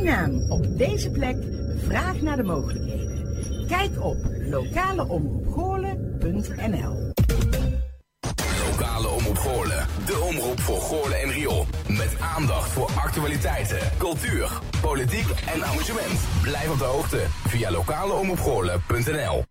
Suriname op deze plek? Vraag naar de mogelijkheden. Kijk op lokaleomroepgoorlen.nl Lokale Omroep Goorlen. De omroep voor Goorlen en Riool. Met aandacht voor actualiteiten, cultuur, politiek en amusement. Blijf op de hoogte via lokaleomroepgoorlen.nl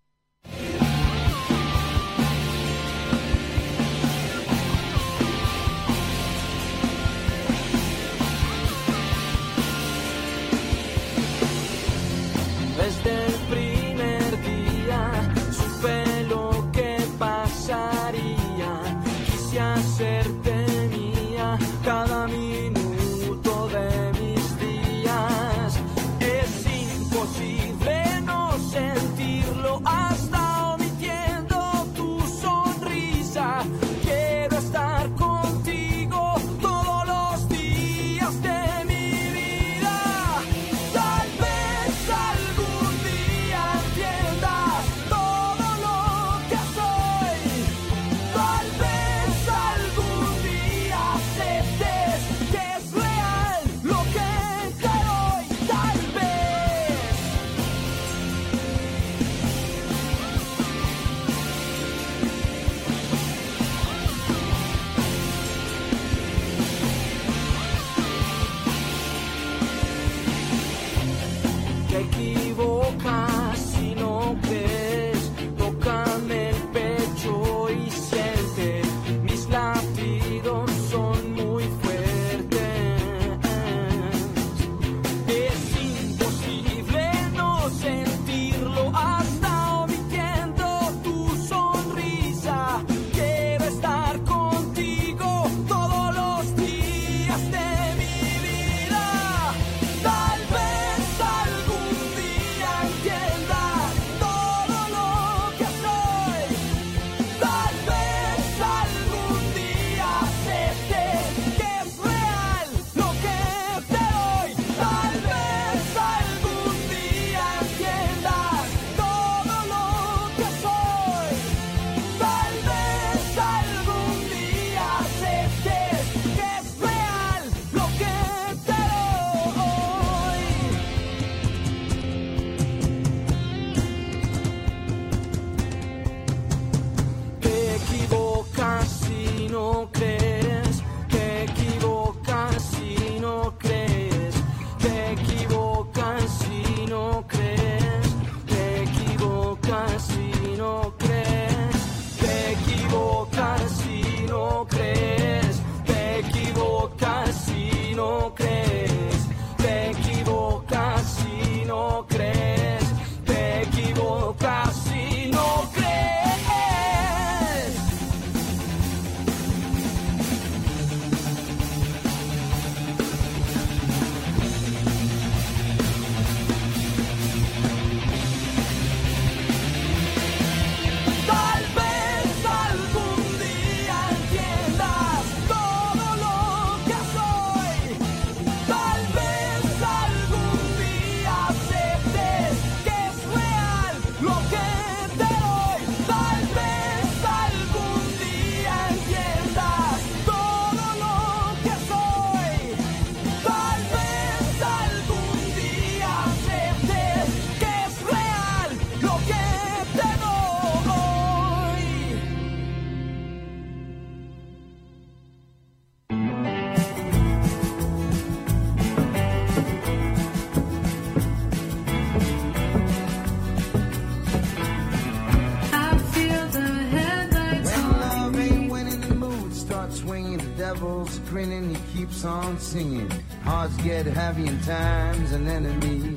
singing. Hearts get heavy in time's an enemy.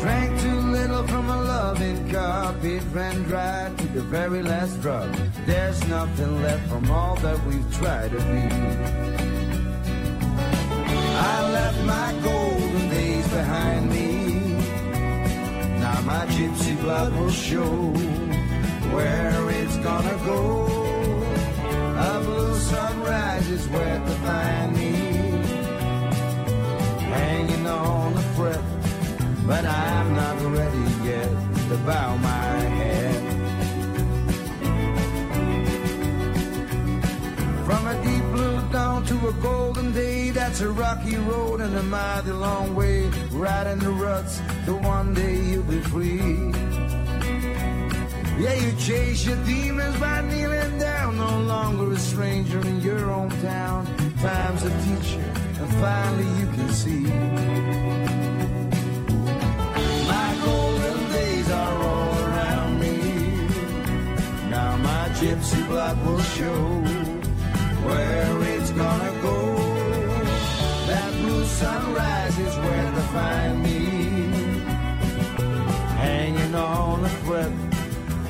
Drank too little from a loving cup, it ran dry to the very last drop. There's nothing left from all that we've tried to be. I left my golden days behind me. Now my gypsy blood will show where it's gonna go is where to find me. Hanging on a fret, but I'm not ready yet to bow my head. From a deep blue dawn to a golden day, that's a rocky road and a mighty long way. Riding the ruts, the one day you'll be free. Yeah, you chase your demons by kneeling down no longer a stranger in your hometown. Time's a teacher, and finally you can see. My golden days are all around me. Now my gypsy blood will show where it's gonna go. That blue sunrise is where to find me. Hanging on a thread,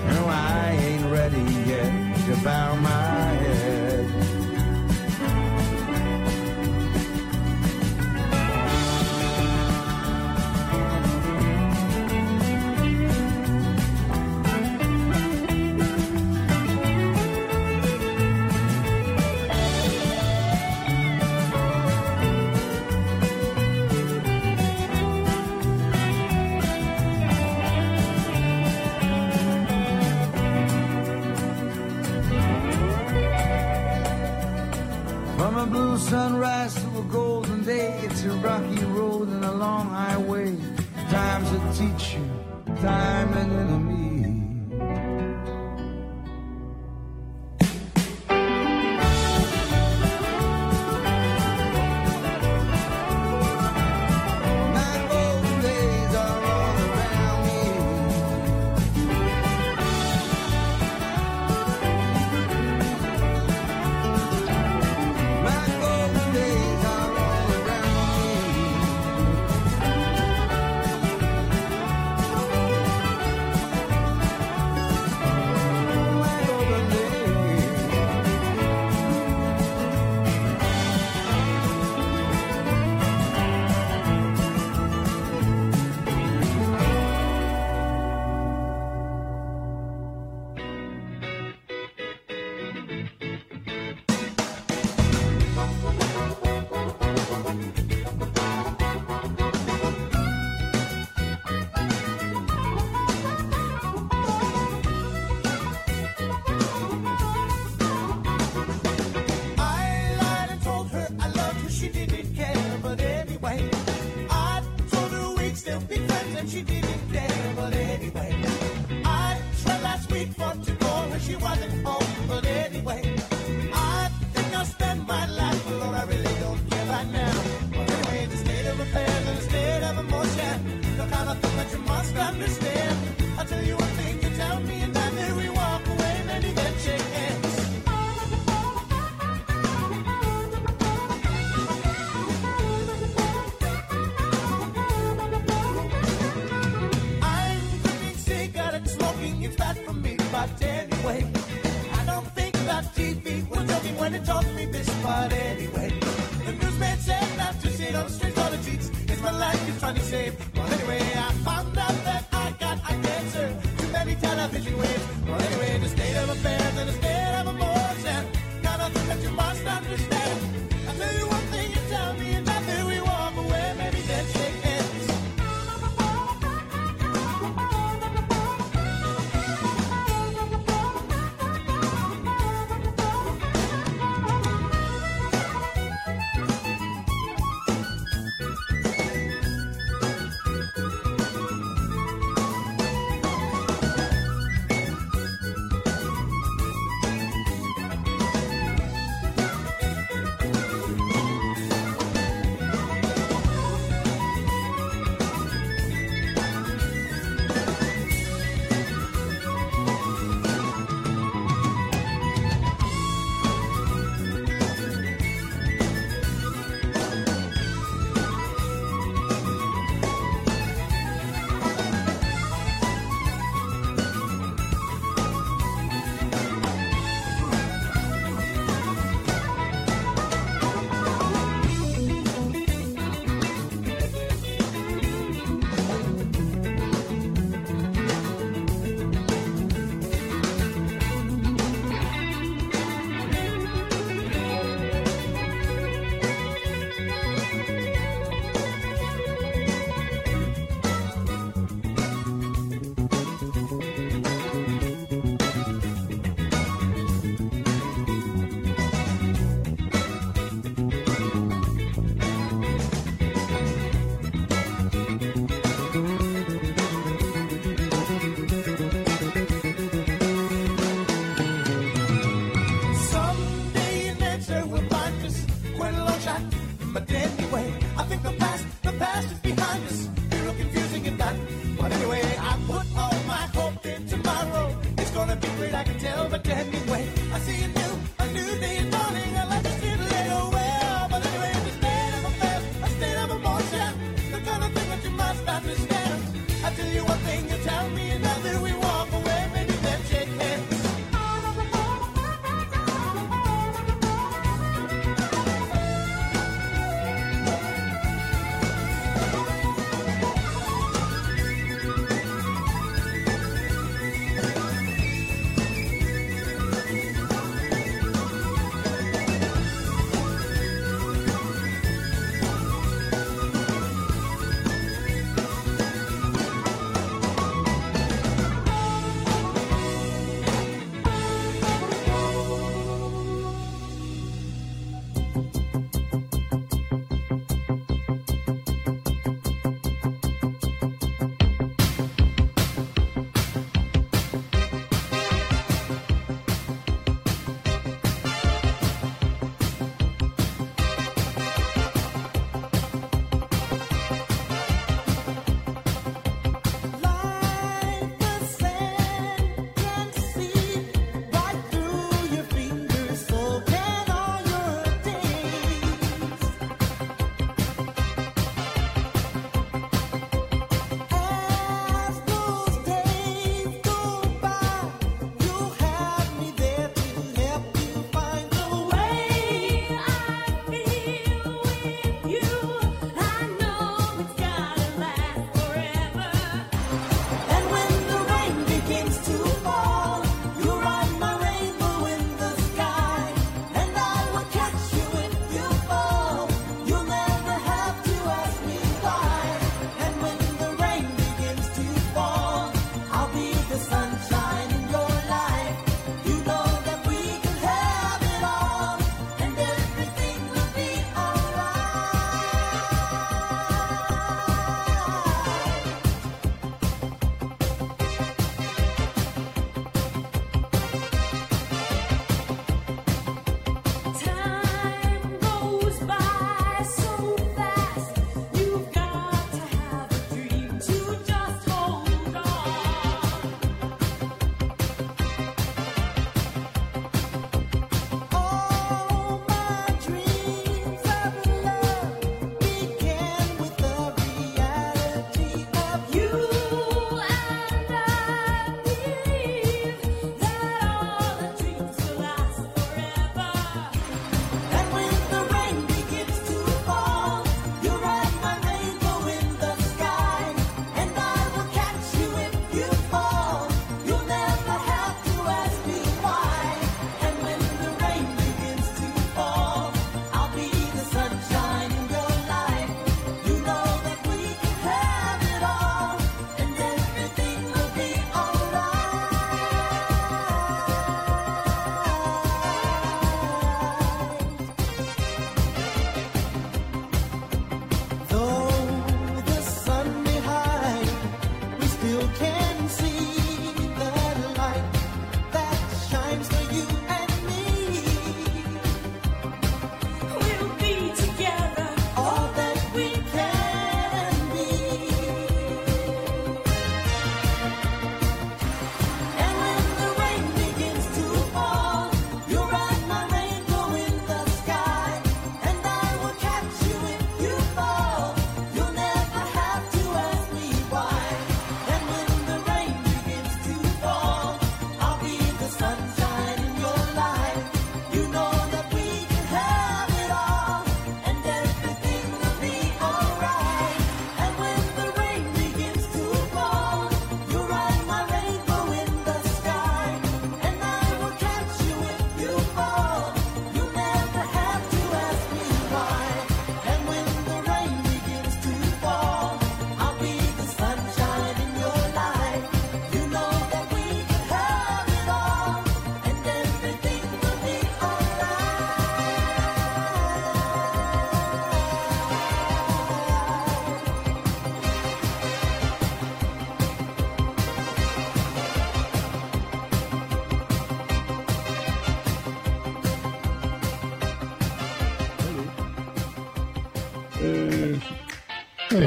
and I ain't ready yet about my sunrise to a golden day. It's a rocky road and a long highway. Time's a teacher, Diamond and an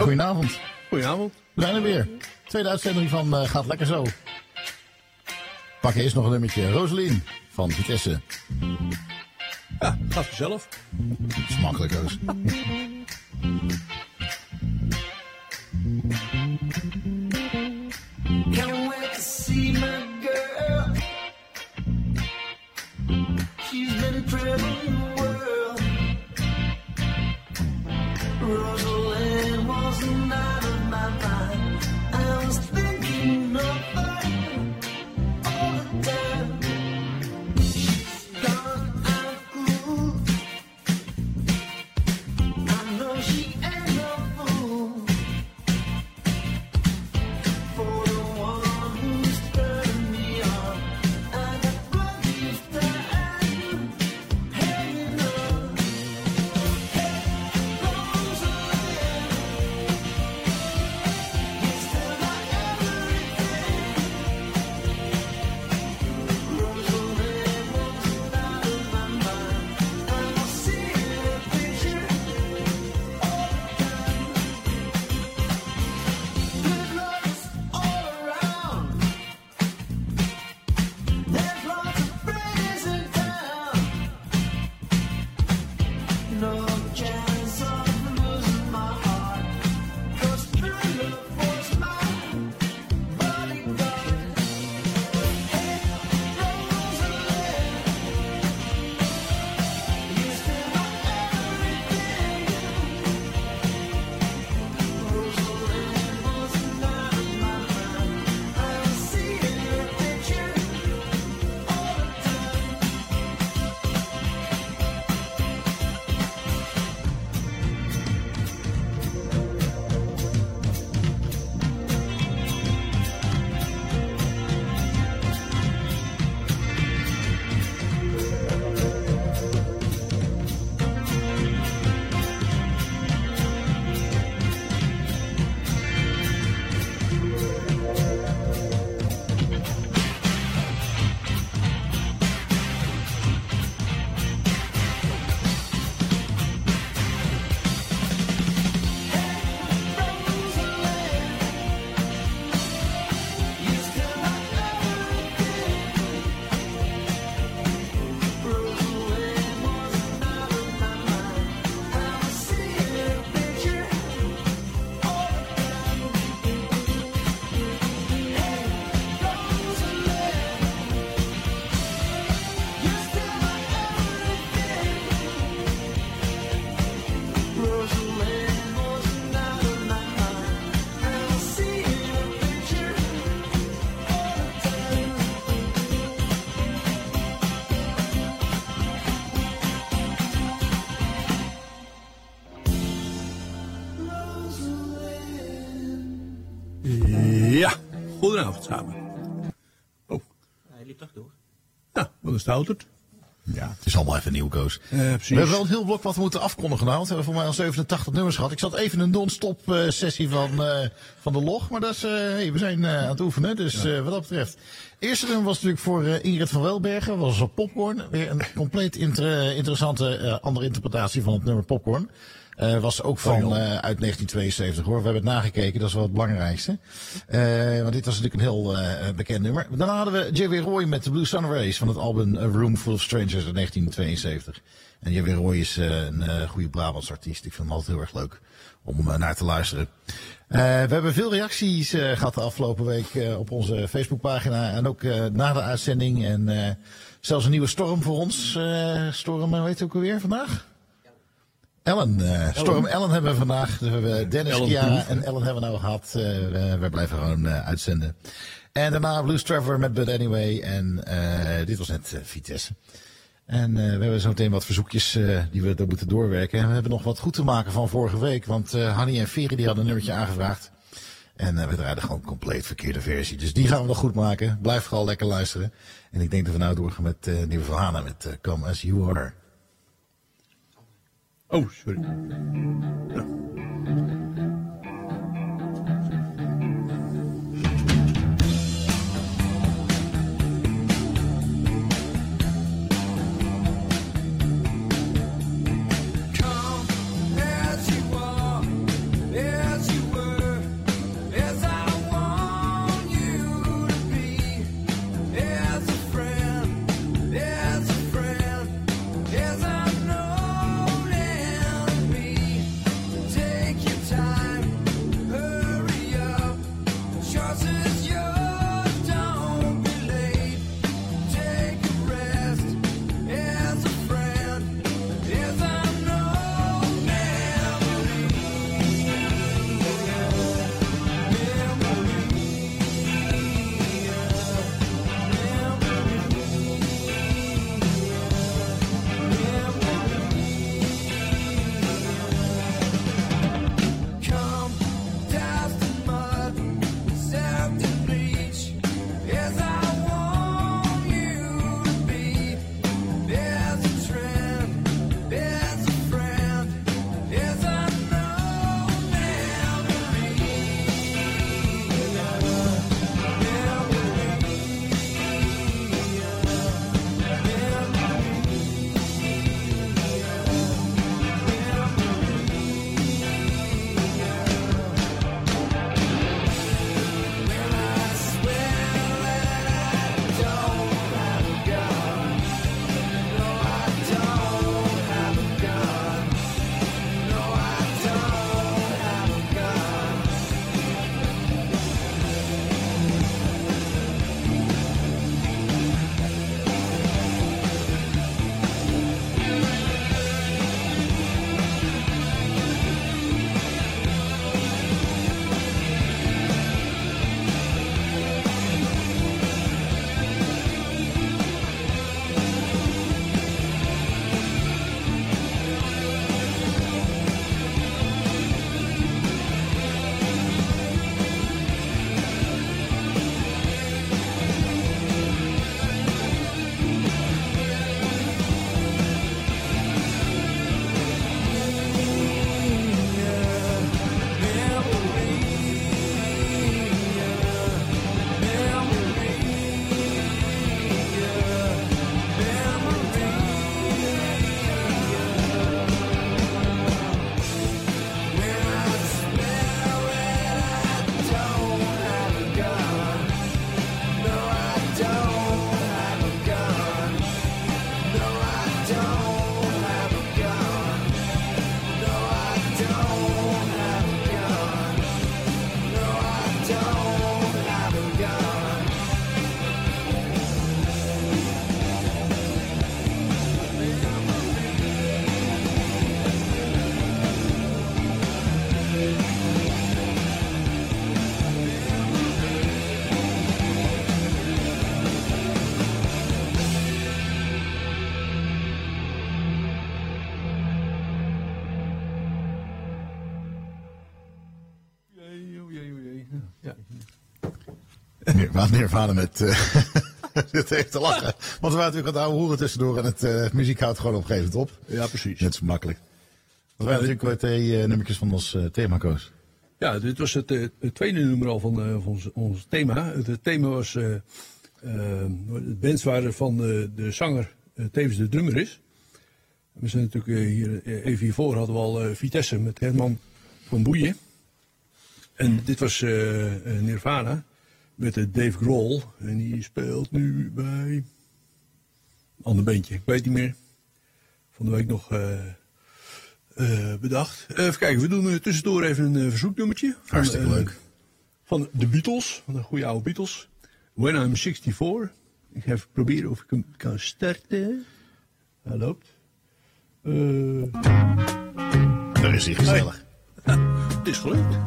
goedenavond. Goedenavond. We zijn er weer. Tweede uitzending van eh, Gaat Lekker Zo. Pak eerst nog een nummertje. Rosalien van Vitesse. Ja, gaat vanzelf. Dat is makkelijk, Roos. Goedenavond samen. Oh. Hij liep toch door. Nou, wat is het? Ja, het is allemaal even nieuw, Koos. Eh, precies. We hebben wel een heel blok wat we moeten afkondigen. Nou, we hebben voor mij al 87 nummers gehad. Ik zat even in een non-stop eh, sessie van, eh, van de log. Maar dat is, eh, hey, we zijn eh, aan het oefenen. Dus eh, wat dat betreft. Eerste nummer was natuurlijk voor eh, Ingrid van Welbergen. Was op Popcorn. Weer een compleet inter- interessante eh, andere interpretatie van het nummer Popcorn. Eh, was ook van joh. eh, uit 1972 hoor. We hebben het nagekeken, dat is wel het belangrijkste. Eh, want dit was natuurlijk een heel bekend nummer. Daarna hadden we J.W. Roy met de Blue Sun Race van het album A Room Full of Strangers uit 1972. En J.W. Roy is een goede Brabants artiest. Ik vind hem altijd heel erg leuk om naar te luisteren. We hebben veel reacties eh, gehad de afgelopen week op onze Facebookpagina. En ook na de uitzending. En zelfs een nieuwe storm voor ons. Storm, weet je ook alweer vandaag? Ellen, eh, Storm Ellen hebben we vandaag. Dus we hebben Dennis, Ellen Kiara Proef. en Ellen hebben we nou gehad. Eh, we, we blijven gewoon eh, uitzenden. En daarna Blues Trevor met But Anyway. En dit was net Vitesse. En we hebben zo meteen wat verzoekjes die we moeten doorwerken. En we hebben nog wat goed te maken van vorige week. Want Hanny en Veri die hadden een nummertje aangevraagd. En we draaiden gewoon een compleet verkeerde versie. Dus die gaan we nog goed maken. Blijf vooral lekker luisteren. En ik denk dat we nou doorgaan met nieuwe Hana met Come As You Are. Oh. Come Hadden Nirvana met... eh Dit even te lachen. Want we waren natuurlijk aan het oude tussendoor en het eh, muziek houdt gewoon op een gegeven moment op. Ja, precies. Net zo makkelijk. Dat waren natuurlijk weer twee eh, nummertjes van ons eh thema, Koos. Ja, dit was het, eh, het tweede nummer al van, eh, van ons, ons thema. Het, het thema was. eh eh, het bands waren van eh, de zanger eh, tevens de drummer is. We zijn natuurlijk eh, hier, eh, even hiervoor hadden we al eh, Vitesse met Herman van Boeien. En dit was eh, eh, Nirvana met eh, Dave Grohl. En die speelt nu bij. Een ander beentje, ik weet niet meer. Van de week nog eh, eh, bedacht. Even kijken, we doen tussendoor even een verzoeknummertje. Hartstikke leuk. Van de Beatles, van de goede oude Beatles. When I'm 64. Ik ga even proberen of ik hem kan starten. Hij loopt. Daar is hij gezellig. het is gelukt.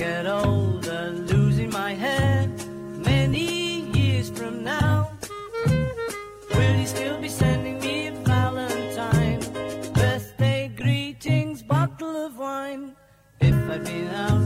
Get older, losing my head many years from now, will you still be sending me a Valentine? Birthday greetings, bottle of wine. If I'd been out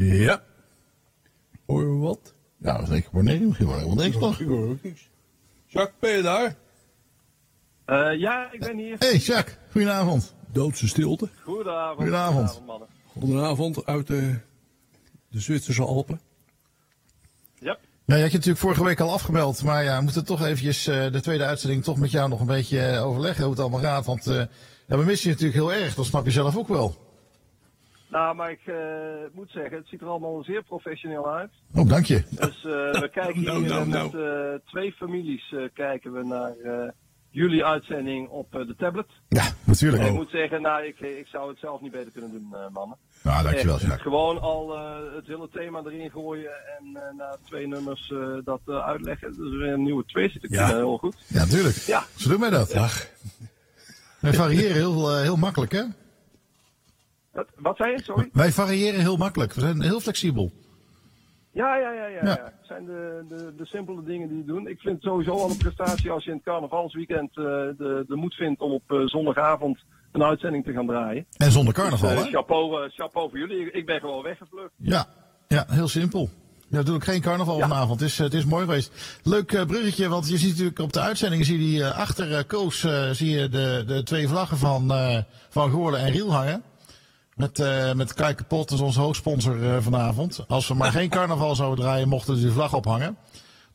Ja. Hoor je wat? Ja, dat ik maar nee. Misschien wel helemaal niks toch? Ik hoor ook niks. Jacques, ben je daar? Eh, ja, ik ben hier. Hey Jacques, goedenavond. Doodse stilte. Goedenavond. Goedenavond. mannen. Goedenavond uit de, de Zwitserse Alpen. Ja, je had je natuurlijk vorige week al afgemeld, maar ja, we moeten toch eventjes eh, de tweede uitzending toch met jou nog een beetje eh, overleggen hoe het allemaal gaat. Want eh, ja, we missen je natuurlijk heel erg, dat snap je zelf ook wel. Nou, maar ik eh, moet zeggen, het ziet er allemaal zeer professioneel uit. Oh, dank je. Dus eh, we kijken Nou, hier nou, eh, nou. met eh, twee families eh, kijken we naar eh, jullie uitzending op eh, de tablet. Ja, natuurlijk. En ik moet zeggen, nou, ik, ik zou het zelf niet beter kunnen doen, eh, mannen. Nou, dankjewel Echt, Jacques. Gewoon al eh, het hele thema erin gooien en eh, na twee nummers eh, dat uitleggen. Dus weer een nieuwe twist. Ik Ja. heel goed. Ja, natuurlijk. Ja. Zo doen wij dat. Dag. Wij variëren heel, heel makkelijk, hè? Wat, wat zei je? Sorry? Wij variëren heel makkelijk. We zijn heel flexibel. Ja, ja, ja, ja. Ja. ja. Het zijn de, de, de simpele dingen die je doet. Ik vind het sowieso al een prestatie als je in het carnavalsweekend eh, de, de moed vindt om op eh, zondagavond een uitzending te gaan draaien. En zonder carnaval, Eh, hè? chapeau, eh, chapeau voor jullie. Ik, ik ben gewoon weggevlucht. Ja, ja, heel simpel. Ja, doe ik geen carnaval Ja. vanavond. Het is, het is mooi geweest. Leuk eh, bruggetje, want je ziet natuurlijk op de uitzending, zie je eh, achter eh, Koos, eh, zie je de, de twee vlaggen van, eh van Goorlen en Riel hangen. Met, eh met Kai Kapot, dat is onze hoofdsponsor eh, vanavond. Als we maar geen carnaval zouden draaien, mochten ze die vlag ophangen.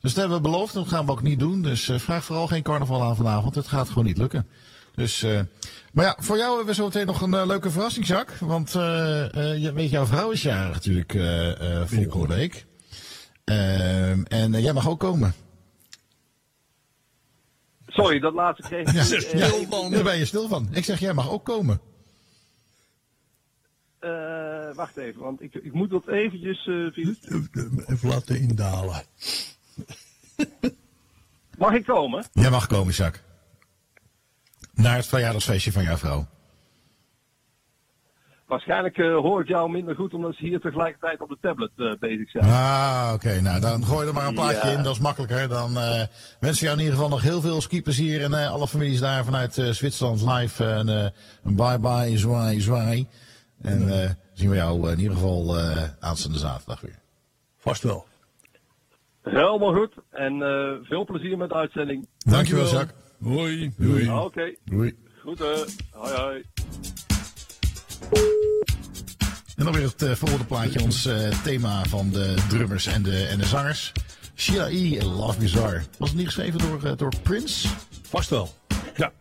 Dus dat hebben we beloofd, dat gaan we ook niet doen. Dus eh, vraag vooral geen carnaval aan vanavond, het gaat gewoon niet lukken. Dus, eh, maar ja, voor jou hebben we zo meteen nog een leuke verrassing, Jacques. Want eh, eh, je weet, jouw vrouw is jarig natuurlijk eh eh volgende week. Ehm, en jij mag ook komen. Sorry, dat laatste kreeg ik. Ja, daar ben je stil van. Ik zeg, jij mag ook komen. Eh, wacht even, want ik, ik moet dat eventjes... via- Even laten indalen. Mag ik komen? Jij mag komen, Jacques. Naar het verjaardagsfeestje van jouw vrouw. Waarschijnlijk eh, hoor ik jou minder goed omdat ze hier tegelijkertijd op de tablet bezig zijn. Ah, oké. Nou, dan gooi er maar een plaatje Ja. in. Dat is makkelijker. Dan eh wens ik jou in ieder geval nog heel veel skiplezier. En alle families daar vanuit Zwitserland live. En een bye-bye, zwaai, zwaai. En eh, zien we jou eh, in ieder geval eh aanstaande zaterdag weer. Vast wel. Helemaal goed. En eh, veel plezier met de uitzending. Dankjewel, Jacques. Hoi. Doei. Oké, Doei. goed. hoi hoi. En dan weer het volgende plaatje, ons eh, thema van de drummers en de, en de zangers. Sheila E. en Love Bizarre. Was het niet geschreven door, door Prince? Vast wel. Ja.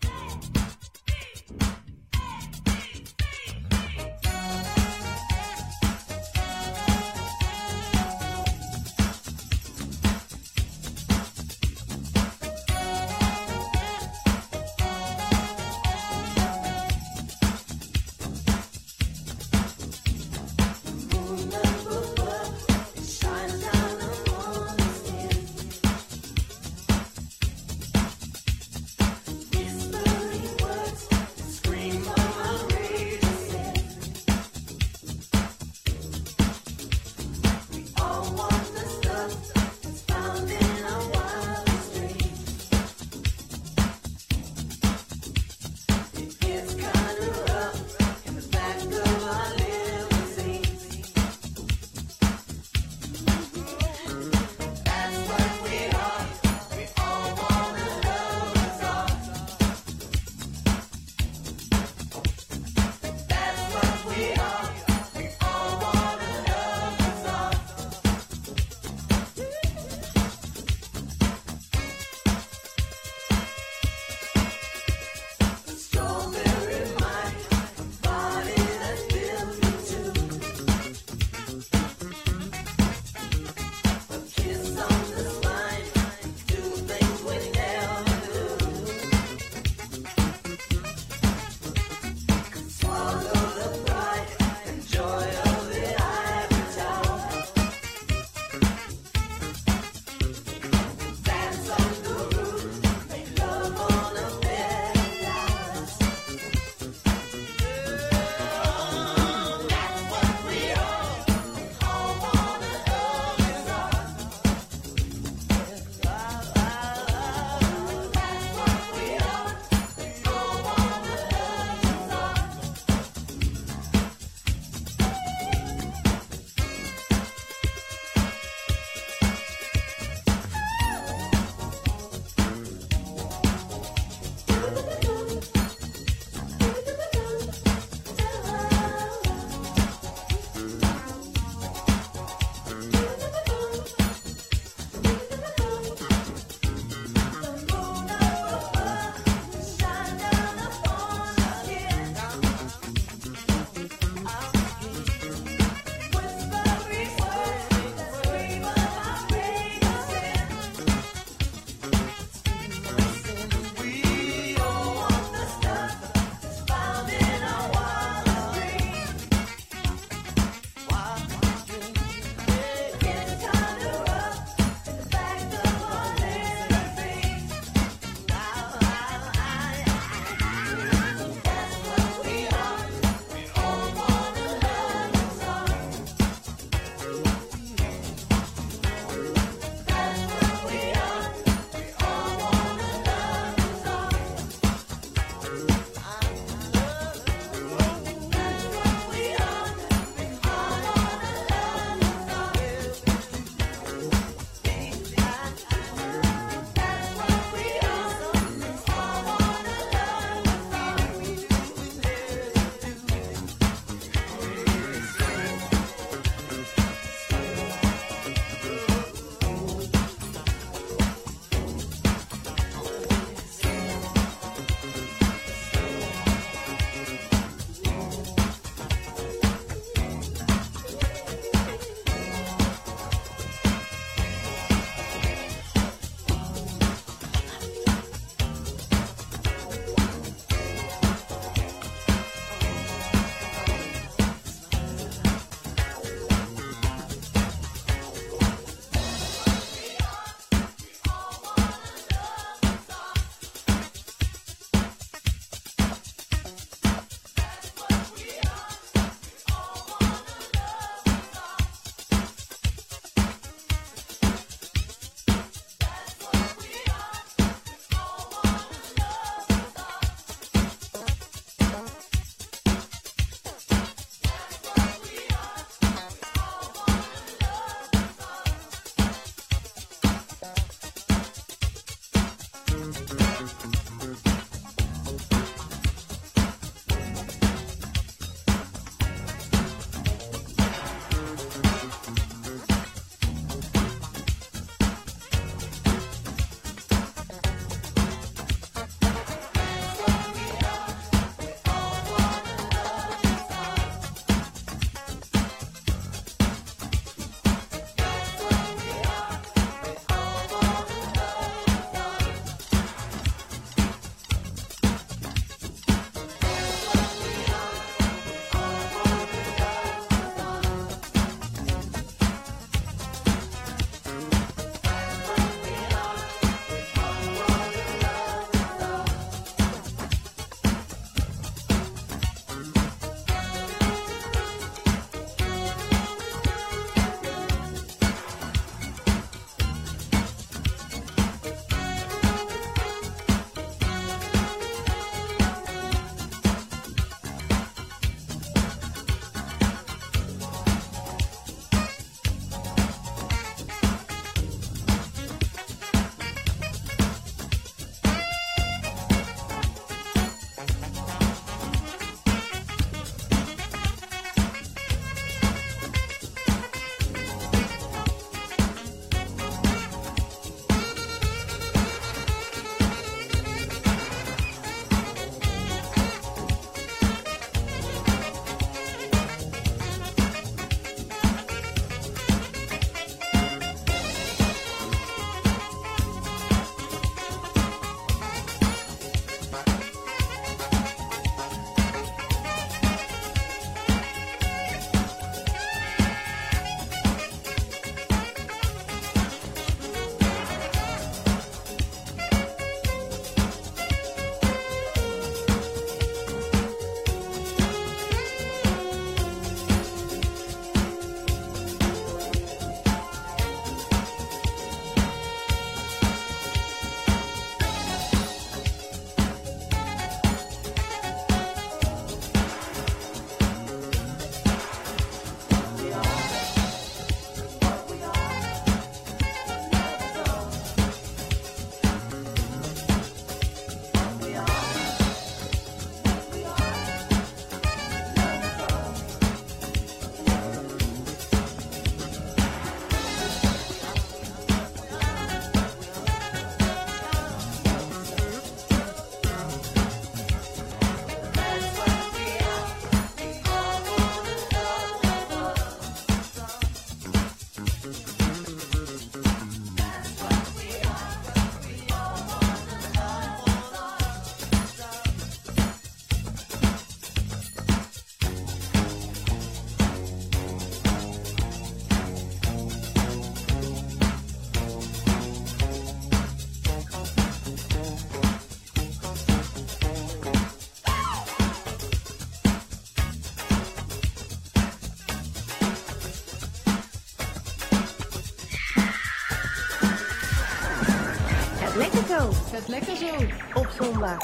Zo. Lekker zo. Op zondag.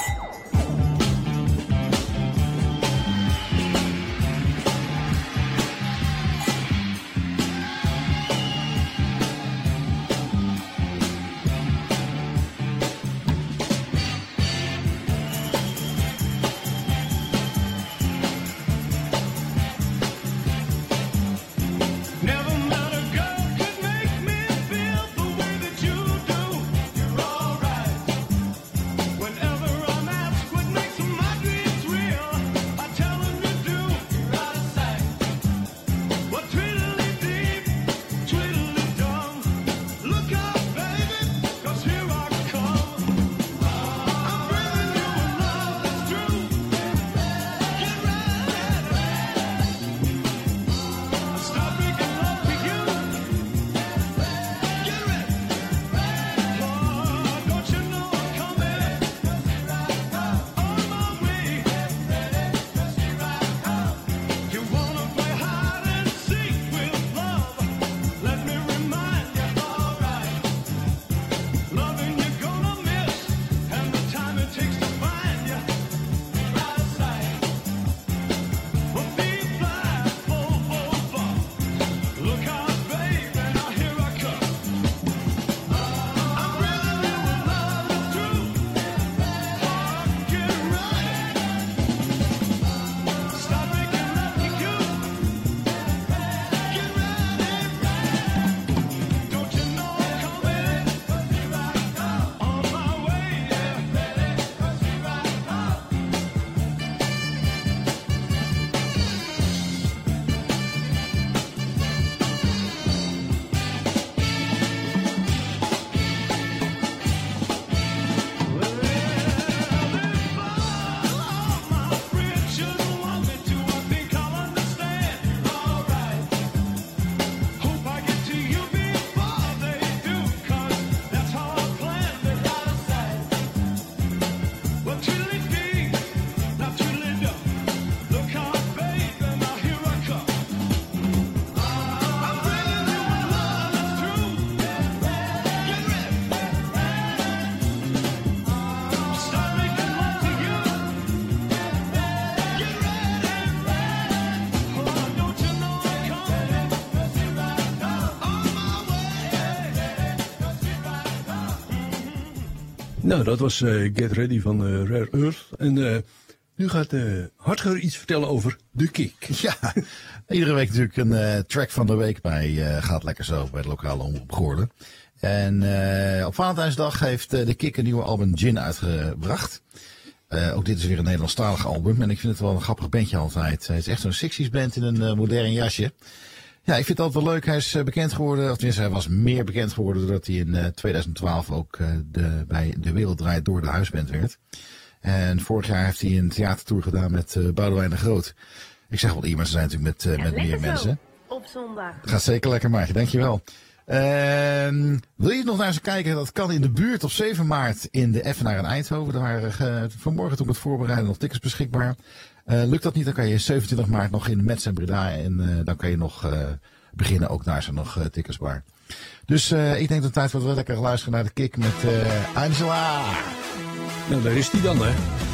Dat was eh, Get Ready van eh, Rare Earth. En eh, nu gaat Hartger iets vertellen over de kick. Ja, iedere week natuurlijk een track van de week bij Gaat Lekker Zo bij de lokale omroep Goorlen. En op Valentijnsdag heeft de Kik een nieuwe album Gin uitgebracht. Ook dit is weer een Nederlandstalig album. En ik vind het wel een grappig bandje altijd. Het is echt zo'n 60s band in een modern jasje. Ja, ik vind het altijd wel leuk. Hij is eh, bekend geworden, of tenminste hij was meer bekend geworden doordat hij in eh, 2012 ook eh, de, bij De Wereld Draait Door de huisband werd. En vorig jaar heeft hij een theatertour gedaan met eh Boudewijn de Groot. Ik zeg wel iemand, ze zijn natuurlijk met, eh, met meer zo. mensen. Op zondag. Gaat zeker lekker maken, dankjewel. Ehm wil je nog naar ze kijken? Dat kan in de buurt op 7 maart in de Effenaar in Eindhoven. Daar waren eh, vanmorgen toen ik het voorbereiden nog tickets beschikbaar. Eh, lukt dat niet, dan kan je 27 maart nog in Metz en Breda. En eh, dan kan je nog eh, beginnen. Ook daar zijn nog tickets waar. Dus ik denk dat het tijd wordt we lekker luisteren naar de kick met Angela. Nou, daar is die dan, hè.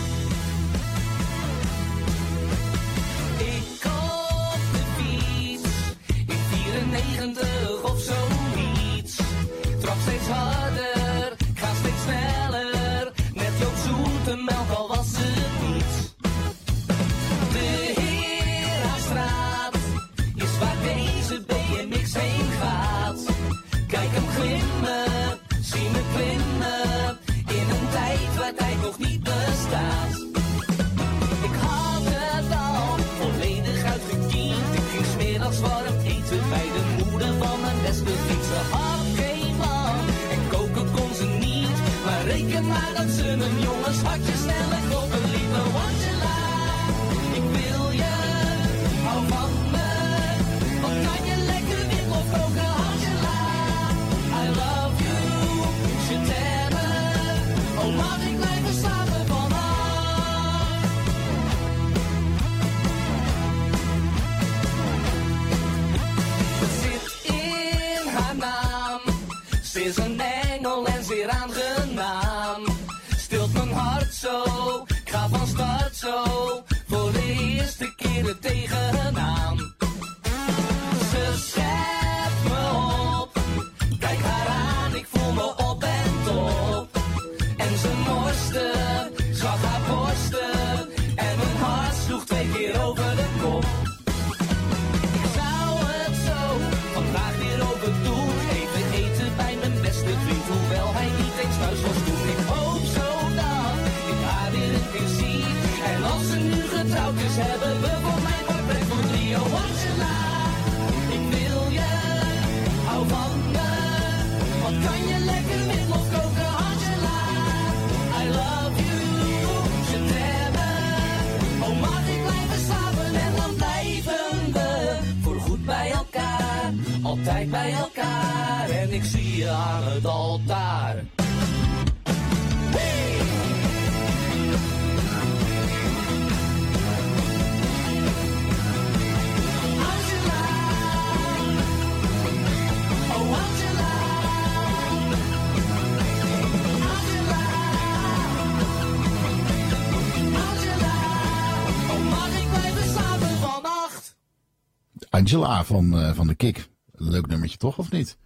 Angela van, eh, van de Kik. Leuk nummertje toch, of niet?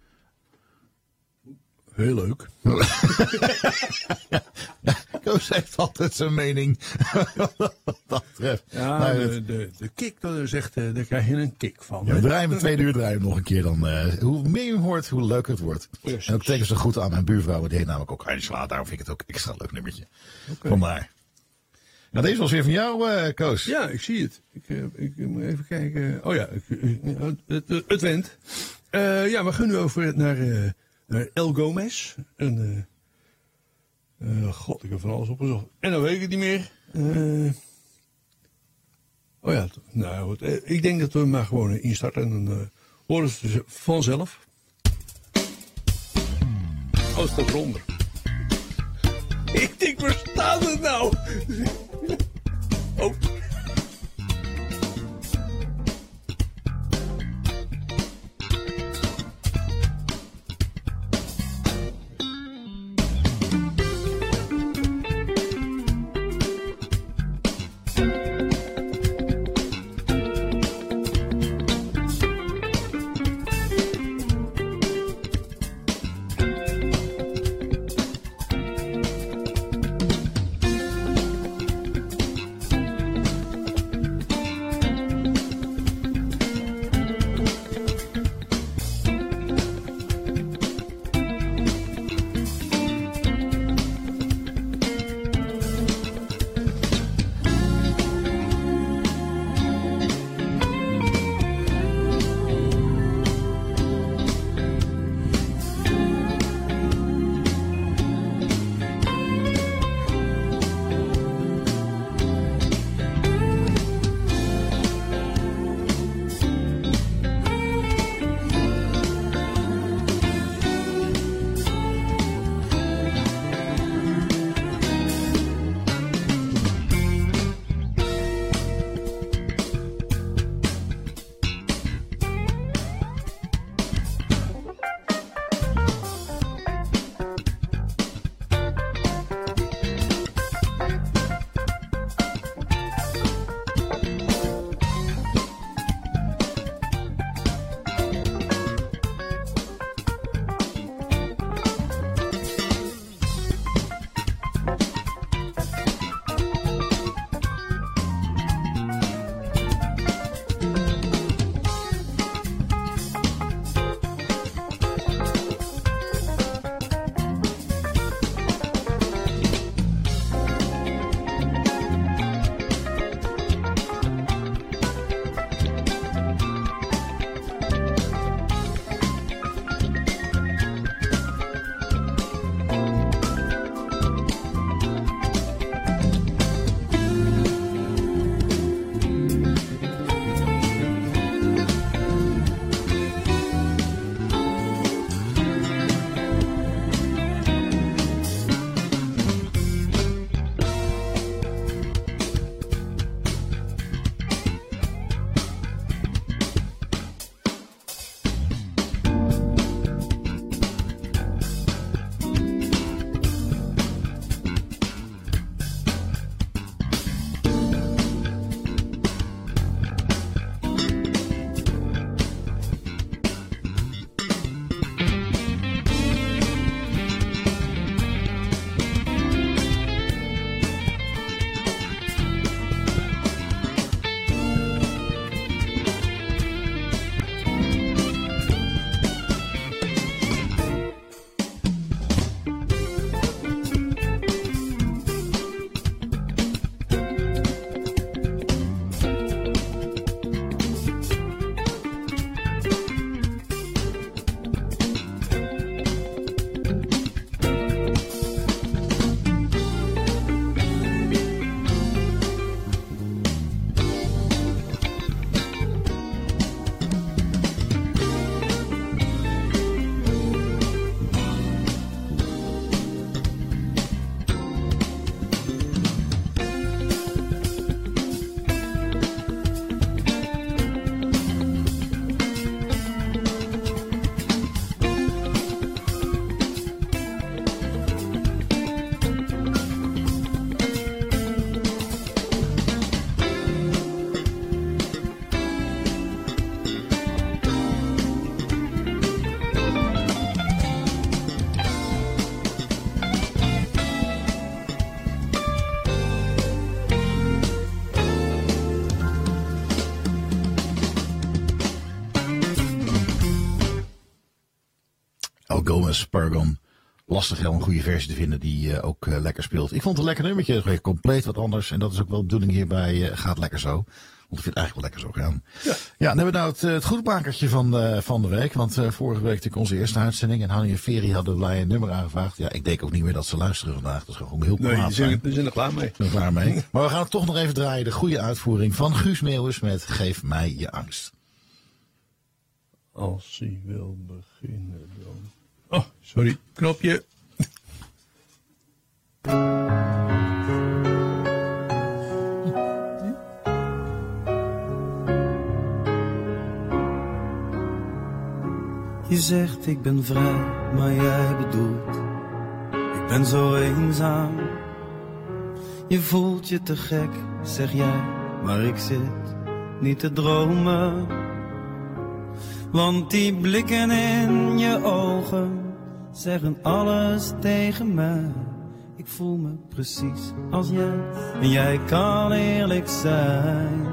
Heel leuk. Koos heeft altijd zijn mening. Dat betreft. Ja, Nou, de, het- de, de kick, dat is echt, eh, daar krijg je een kick van. Ja, we draaien tweede uur draaien nog een keer. Dan, eh, hoe meer je hoort, hoe leuker het wordt. Precies. En ook tekens ze goed aan mijn buurvrouw. Die heet namelijk ook Angela. Daarom vind ik het ook een extra leuk nummertje. Vandaar. Nou, deze was weer van jou, eh Koos. Ja, ik zie het. Ik, eh, ik moet even kijken. Oh ja, ik, eh, het, het, het went. Eh, ja, we gaan nu over naar, eh, naar El Gomez. En, eh, eh, God, ik heb van alles opgezocht. En dan weet ik het niet meer. Eh, oh ja, nou goed. Ik denk dat we maar gewoon instarten. En dan eh, horen ze het vanzelf. Oh, het staat eronder. Ik denk, waar staat het nou? Oh. Spurgon. Lastig heel een goede versie te vinden die eh, ook eh, lekker speelt. Ik vond het een lekker nummertje, compleet wat anders. En dat is ook wel de bedoeling hierbij. eh, gaat lekker zo. Want ik vind het eigenlijk wel lekker zo gaan. Ja, dan hebben we nou het, het goedmakertje van, de van de week. Want vorige week natuurlijk onze eerste uitzending. En Hanni en Ferry hadden wij een nummer aangevraagd. Ja, ik denk ook niet meer dat ze luisteren vandaag. Dat is gewoon heel Nee, die zijn. zijn, zijn er klaar mee. Ben er klaar mee. Maar we gaan het toch nog even draaien. De goede uitvoering van Guus Meeuwis met Geef mij je angst. Als hij wil beginnen dan. Oh, sorry. Knopje. Je zegt ik ben vrij, maar jij bedoelt ik ben zo eenzaam. Je voelt je te gek, zeg jij, maar ik zit niet te dromen. Want die blikken in je ogen zeggen alles tegen mij. Ik voel me precies als jij en jij kan eerlijk zijn.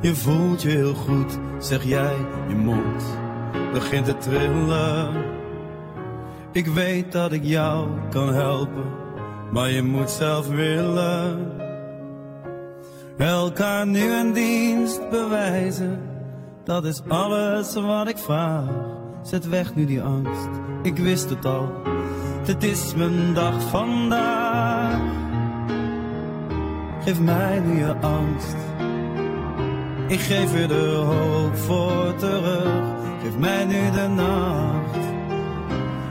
Je voelt je heel goed, zeg jij, je mond begint te trillen. Ik weet dat ik jou kan helpen, maar je moet zelf willen. Elkaar nu een dienst bewijzen, dat is alles wat ik vraag. Zet weg nu die angst, ik wist het al, het is mijn dag vandaag. Geef mij nu je angst. Ik geef je de hoop voor terug. Geef mij nu de nacht.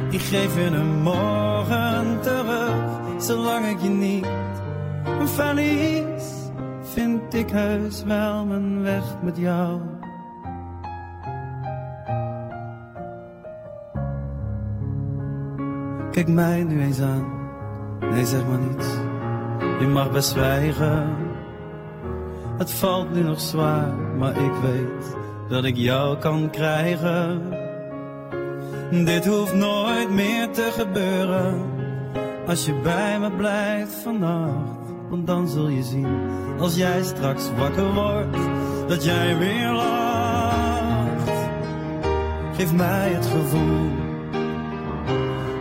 Ik geef je een morgen terug. Zolang ik je niet verlies, vind ik heus wel mijn weg met jou. Kijk mij nu eens aan. Nee, zeg maar niets. Je mag best zwijgen. Het valt nu nog zwaar, maar ik weet dat ik jou kan krijgen. Dit hoeft nooit meer te gebeuren. Als je bij me blijft vannacht, want dan zul je zien. Als jij straks wakker wordt, dat jij weer lacht. Geef mij het gevoel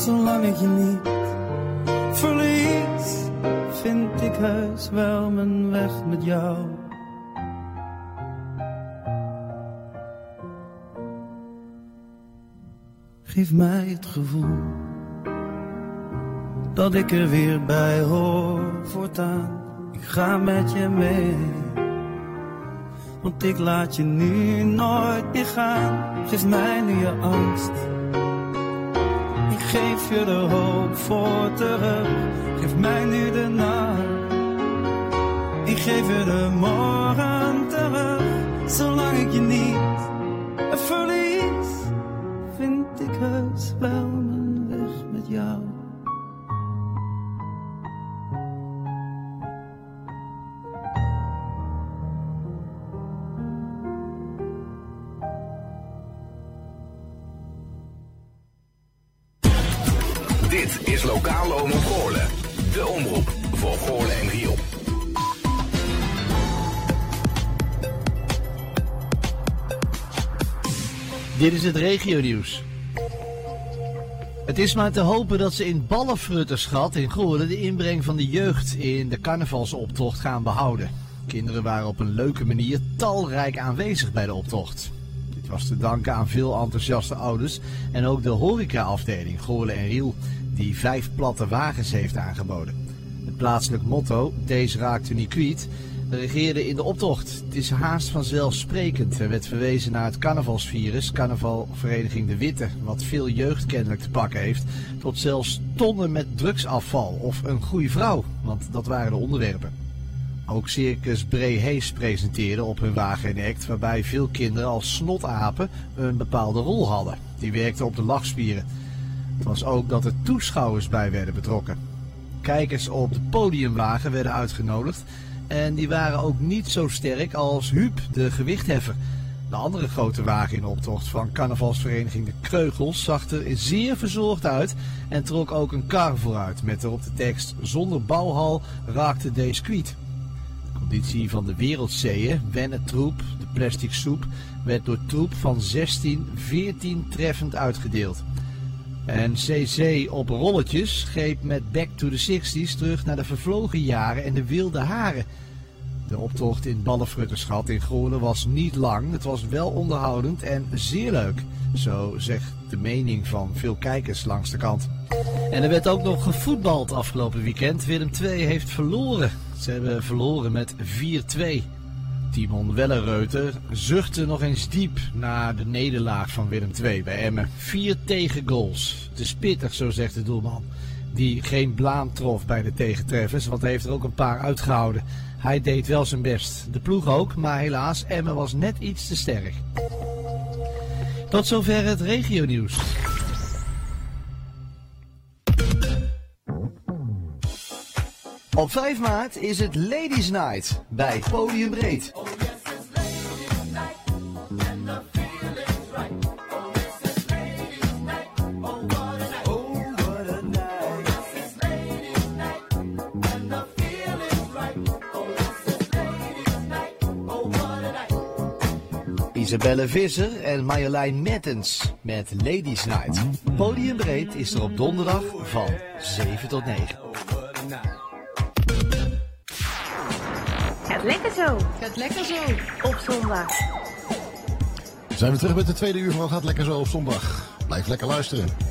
Zolang ik je niet verlies, vind ik heus wel mijn weg met jou. Geef mij het gevoel dat ik er weer bij hoor voortaan. Ik ga met je mee, want ik laat je nu nooit meer gaan. Geef mij nu je angst. Geef je de hoop voor terug. Geef mij nu de nacht. Ik geef je de morgen terug. Zolang ik je niet verlies, vind ik heus wel mijn weg met jou. Dit is het regionieuws. Het is maar te hopen dat ze in Ballenfrutterschat in Goorlen de inbreng van de jeugd in de carnavalsoptocht gaan behouden. Kinderen waren op een leuke manier talrijk aanwezig bij de optocht. Dit was te danken aan veel enthousiaste ouders en ook de horecaafdeling Goorlen en Riel die vijf platte wagens heeft aangeboden. Het plaatselijk motto, deze raakte niet kwiet, regeerde in de optocht. Het is haast vanzelfsprekend. Er werd verwezen naar het carnavalsvirus, carnavalvereniging De Witte, wat veel jeugd kennelijk te pakken heeft, tot zelfs tonnen met drugsafval of een goede vrouw, want dat waren de onderwerpen. Ook Circus Brehees presenteerde op hun wagen een act waarbij veel kinderen als snotapen een bepaalde rol hadden. Die werkten op de lachspieren. Het was ook dat er toeschouwers bij werden betrokken. Kijkers op de podiumwagen werden uitgenodigd en die waren ook niet zo sterk als Huub, de gewichtheffer. De andere grote wagen in optocht van carnavalsvereniging De Kreugels zag er zeer verzorgd uit en trok ook een kar vooruit met erop de tekst Zonder bouwhal raakte deze. De conditie van de wereldzeeën, Wennetroep, de plastic soep, werd door troep van 16, 14 treffend uitgedeeld. En CC op rolletjes greep met Back to the 60s terug naar de vervlogen jaren en de wilde haren. De optocht in Ballenfrutterschat in Groningen was niet lang. Het was wel onderhoudend en zeer leuk. Zo zegt de mening van veel kijkers langs de kant. En er werd ook nog gevoetbald afgelopen weekend. Willem II heeft verloren. Ze hebben verloren met 4-2. Timon Wellereuter zuchtte nog eens diep na de nederlaag van Willem II bij Emmen. Vier tegengoals. Het is pittig, zo zegt de doelman. Die geen blaam trof bij de tegentreffers, want hij heeft er ook een paar uitgehouden. Hij deed wel zijn best. De ploeg ook, maar helaas, Emmen was net iets te sterk. Tot zover het regionieuws. Op 5 maart is het Ladies Night bij Podium Breed. Isabelle Visser en Marjolein Mertens met Ladies Night. Podium Breed is er op donderdag van 7 tot 9. Gaat lekker zo. Gaat lekker zo. Op zondag. Zijn we terug met de tweede uur van Gaat Lekker Zo op zondag. Blijf lekker luisteren.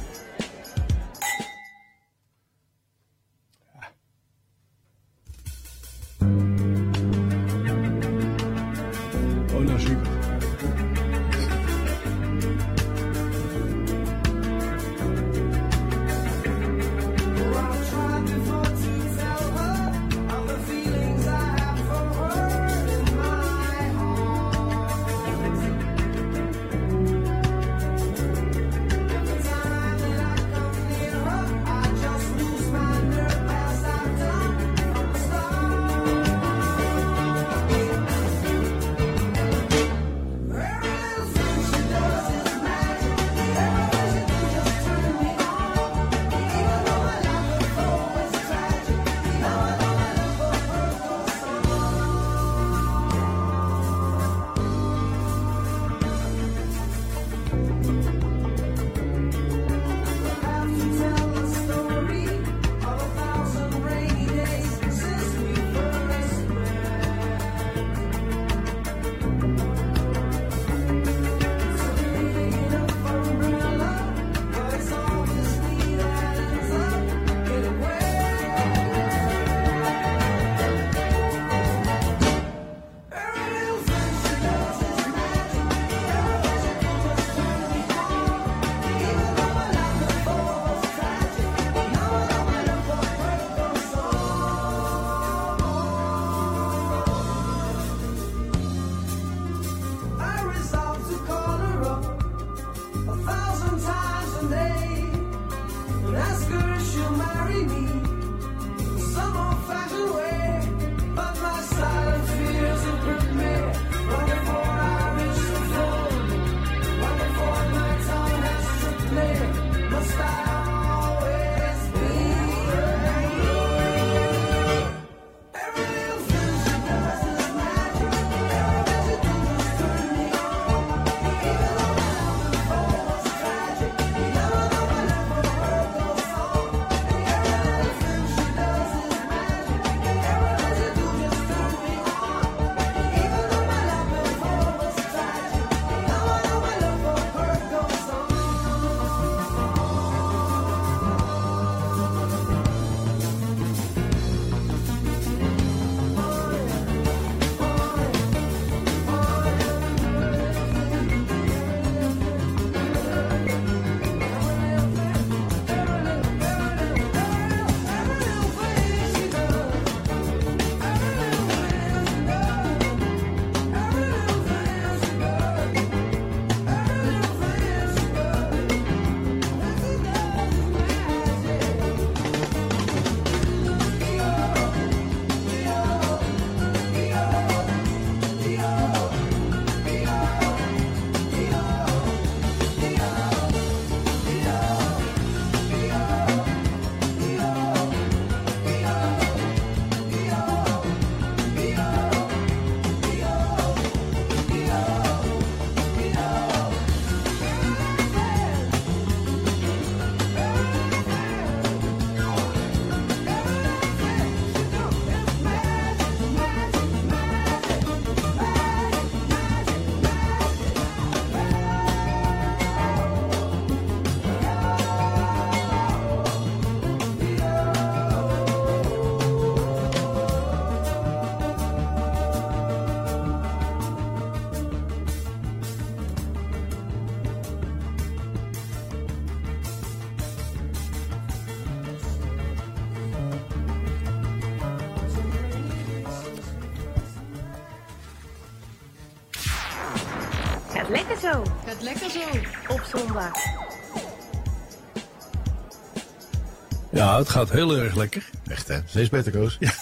Lekker zo. Op zondag. Ja, het gaat heel erg lekker. Echt hè? Steeds beter, Koos. Ja.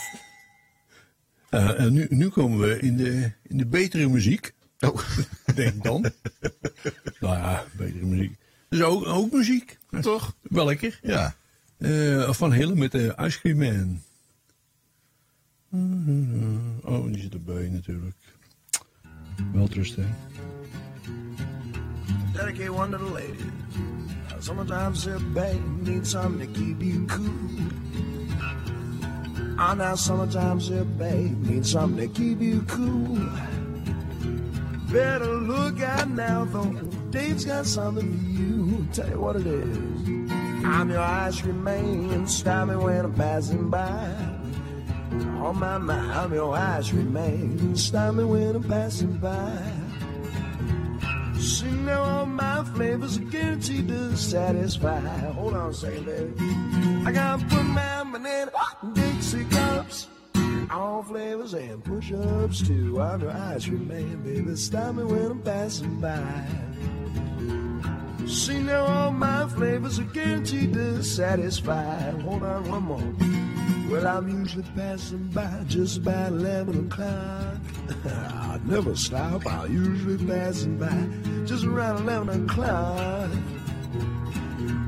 Eh, en nu, nu komen we in de, in de betere muziek. Oh. Denk dan. nou ja, betere muziek. Dus ook, ook muziek, toch? Wel lekker. Ja. Eh, van Hille met de Ice Cream Man. Oh, die zit erbij natuurlijk. Wel rusten. Dedicate one to the ladies. Sometimes a bang needs something to keep you cool. Ah, now sometimes a bang needs something to keep you cool. Better look out now, though. Dave's got something for you. Tell you what it is. I'm your ice cream man. Stop me when I'm passing by. Oh my, my, I'm your ice cream man. Stop me when I'm passing by. See now all my flavors are guaranteed to satisfy. Hold on a second, baby. I gotta put my banana Dixie cups. All flavors and push-ups too. I'm your ice cream man, baby. Stop me when I'm passing by. See now all my flavors are guaranteed to satisfy. Hold on one more. Well, I'm usually passing by just about 11 o'clock. I never stop, I'm usually passing by just around 11 o'clock.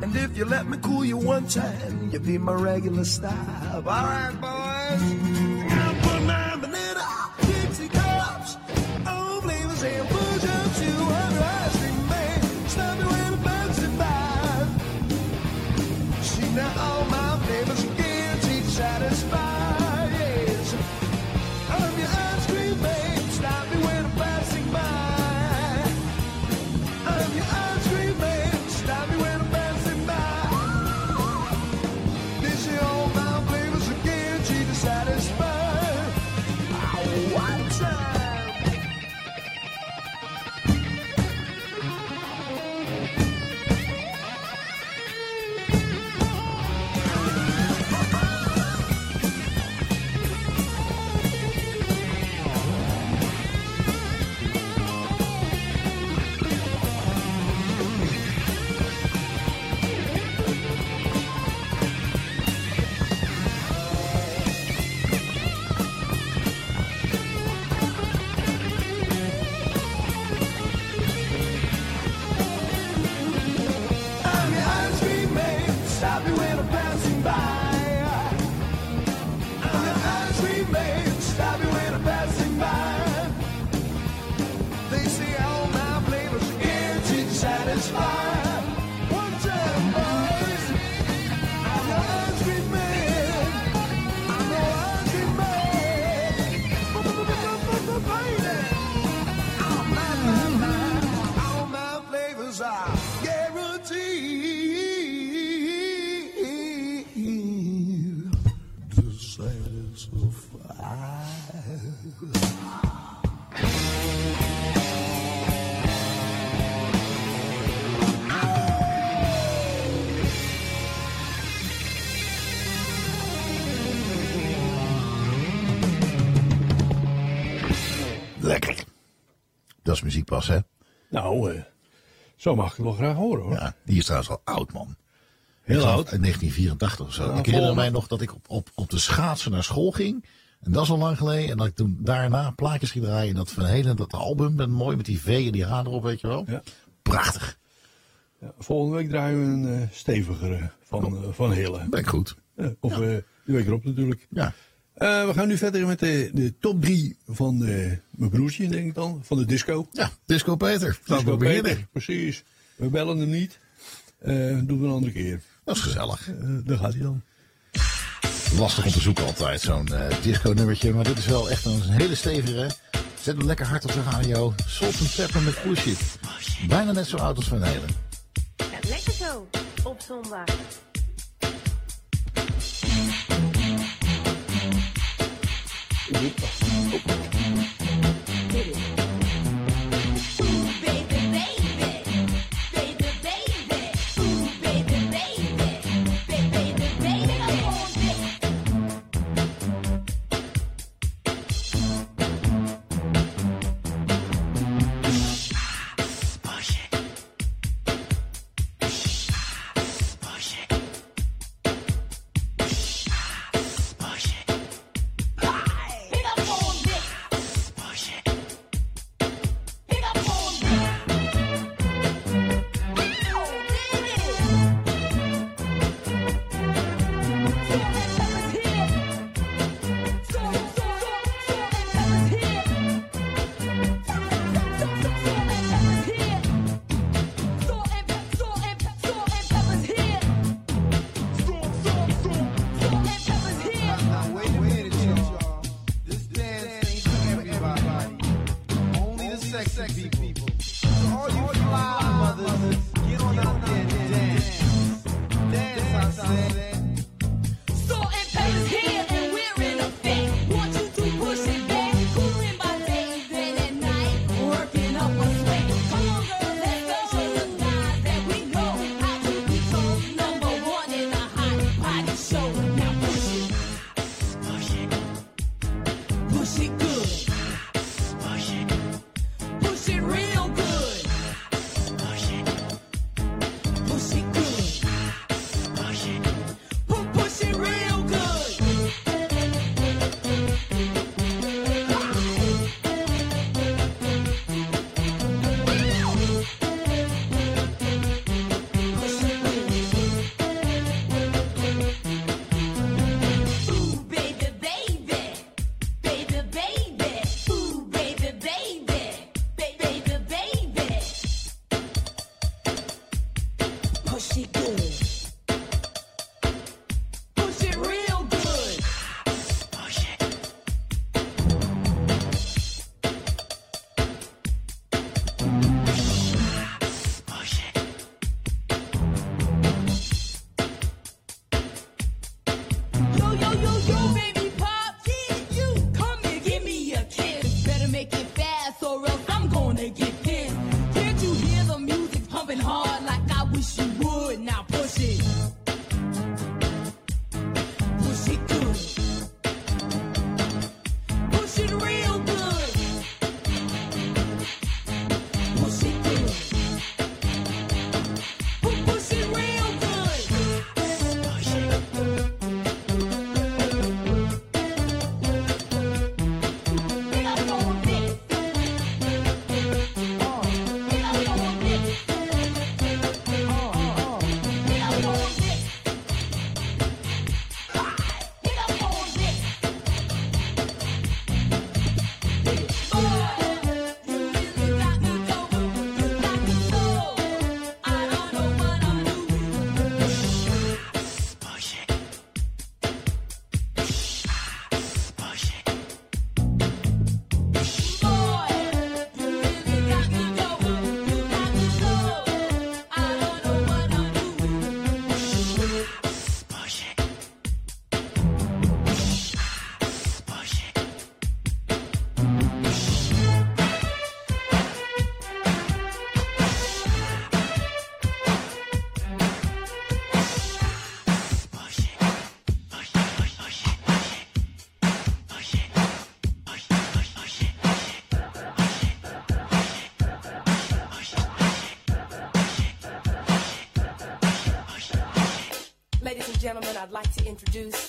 And if you let me cool you one time, you'll be my regular stop. All right, boys. Muziek pas, hè? Nou, eh, zo mag ik het wel graag horen hoor. Ja, die is trouwens al oud, man. Heel oud. In 1984 of zo. Ik herinner mij nog dat ik op, op, op de schaatsen naar school ging. En dat is al lang geleden. En dat ik toen daarna plaatjes ging draaien. Dat Van Helen, dat album. Mooi met die V en die H erop, weet je wel. Ja. Prachtig. Ja, volgende week draaien we een eh, stevigere van, eh, van Hille. Ben ik goed. Of de week erop natuurlijk. Ja. Eh, we gaan nu verder met de, de top 3 van eh, mijn broertje, denk ik dan. Van de disco. Ja, Disco Peter. Laten Disco we beginnen. Peter, precies. We bellen hem niet. Eh, doen we een andere keer. Dat is gezellig. Daar gaat hij dan. Lastig om te zoeken altijd, zo'n eh, disco nummertje. Maar dit is wel echt een hele stevige. Zet hem lekker hard op de radio. Salt and Pepper met Push It. Bijna net zo oud als Van Helen. Lekker zo. Op zondag. Saluditos. I'd like to introduce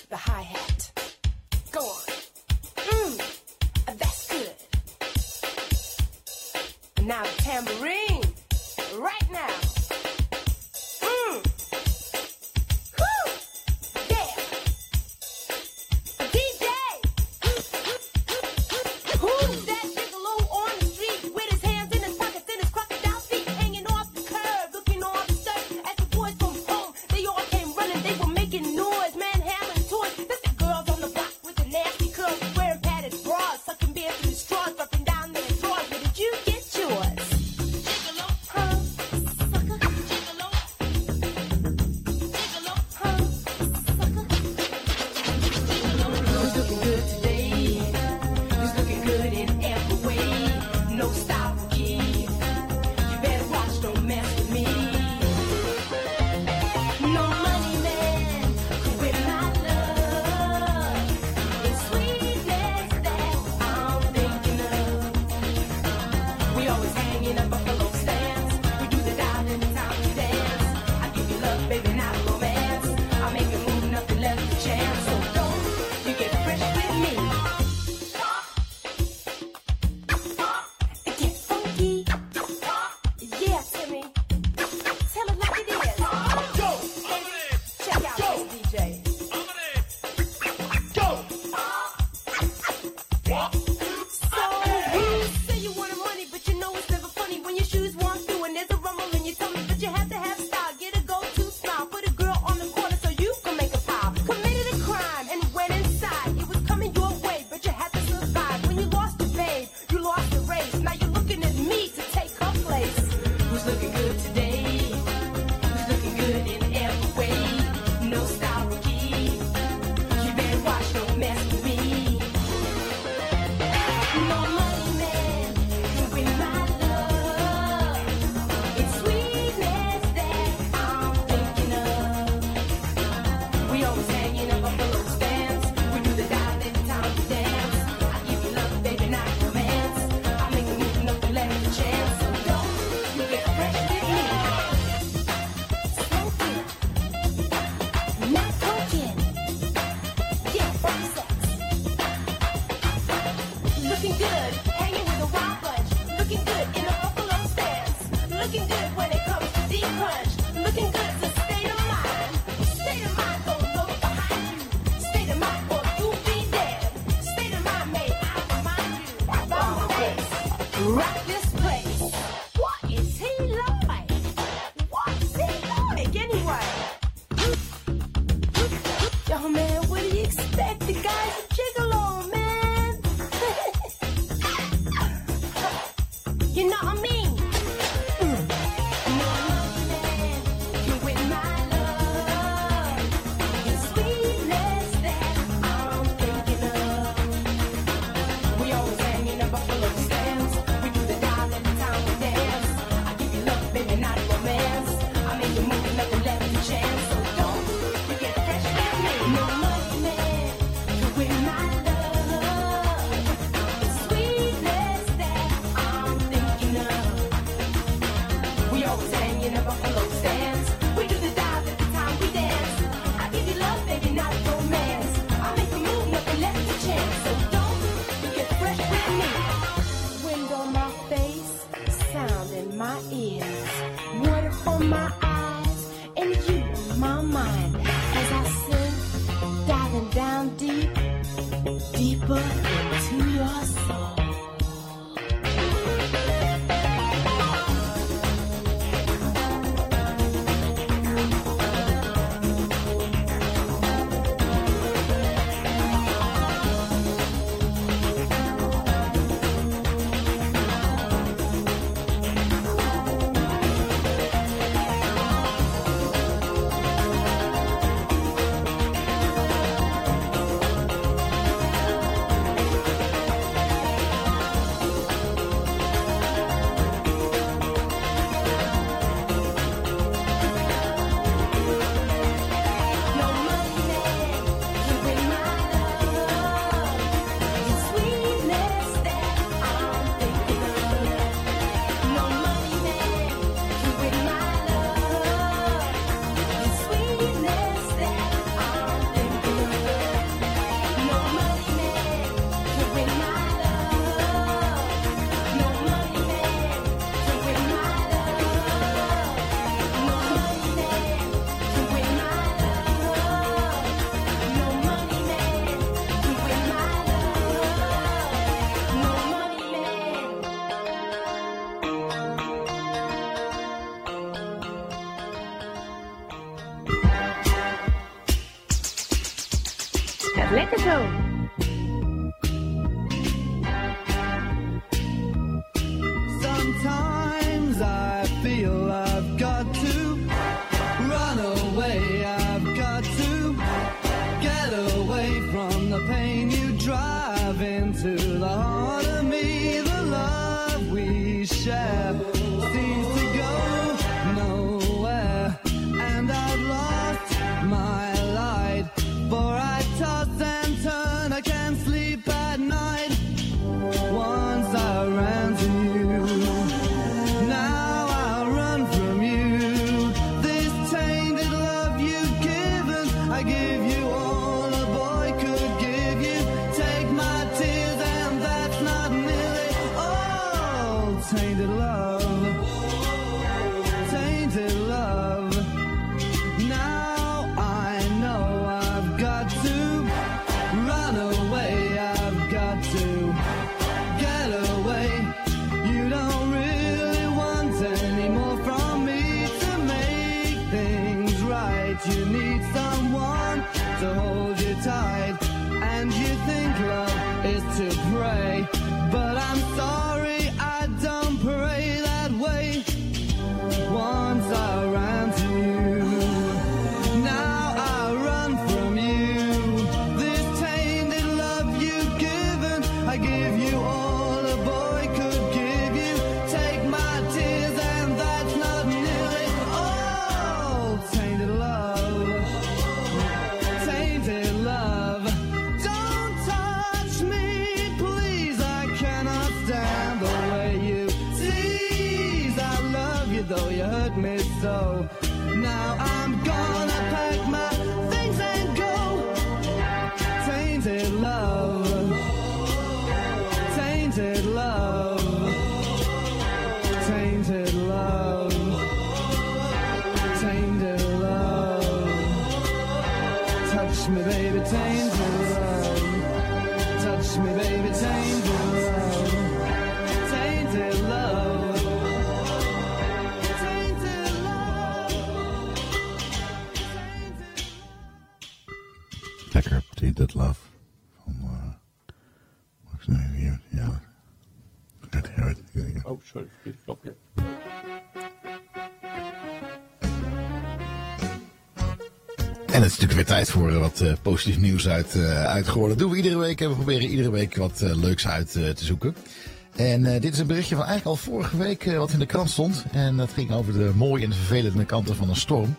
episode. Eh, positief nieuws uit, uh, geworden. Dat doen we iedere week en we proberen iedere week wat eh, leuks uit te zoeken. En dit is een berichtje van eigenlijk al vorige week wat in de krant stond. En dat ging over de mooie en vervelende kanten van een storm.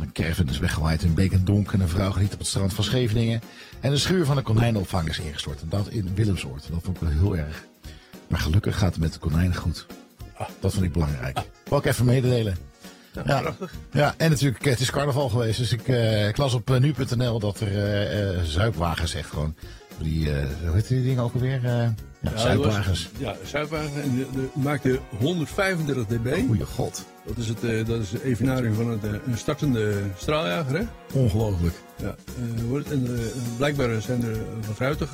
Een caravan is weggewaaid in Beek en Donk en een vrouw geniet op het strand van Scheveningen. En de schuur van de konijnenopvang is ingestort. En dat in Willemsoort. Dat vond ik wel heel erg. Maar gelukkig gaat het met de konijnen goed. Ah. Dat vond ik belangrijk. Wil ik even mededelen. Ja. ja, en natuurlijk, het is carnaval geweest. Dus ik, uh, las op eh, nu.nl dat er eh, uh, zuipwagens echt gewoon. Die, uh, hoe heet die ding ook alweer? ja, ja zuipwagens. Ja, zuipwagens. En de, maakte 135 dB. Oh, goeie god. Dat is, het, dat is de evenaring van het, een startende straaljager, hè? Ongelooflijk. Ja, wordt, en, blijkbaar zijn er wat ruiten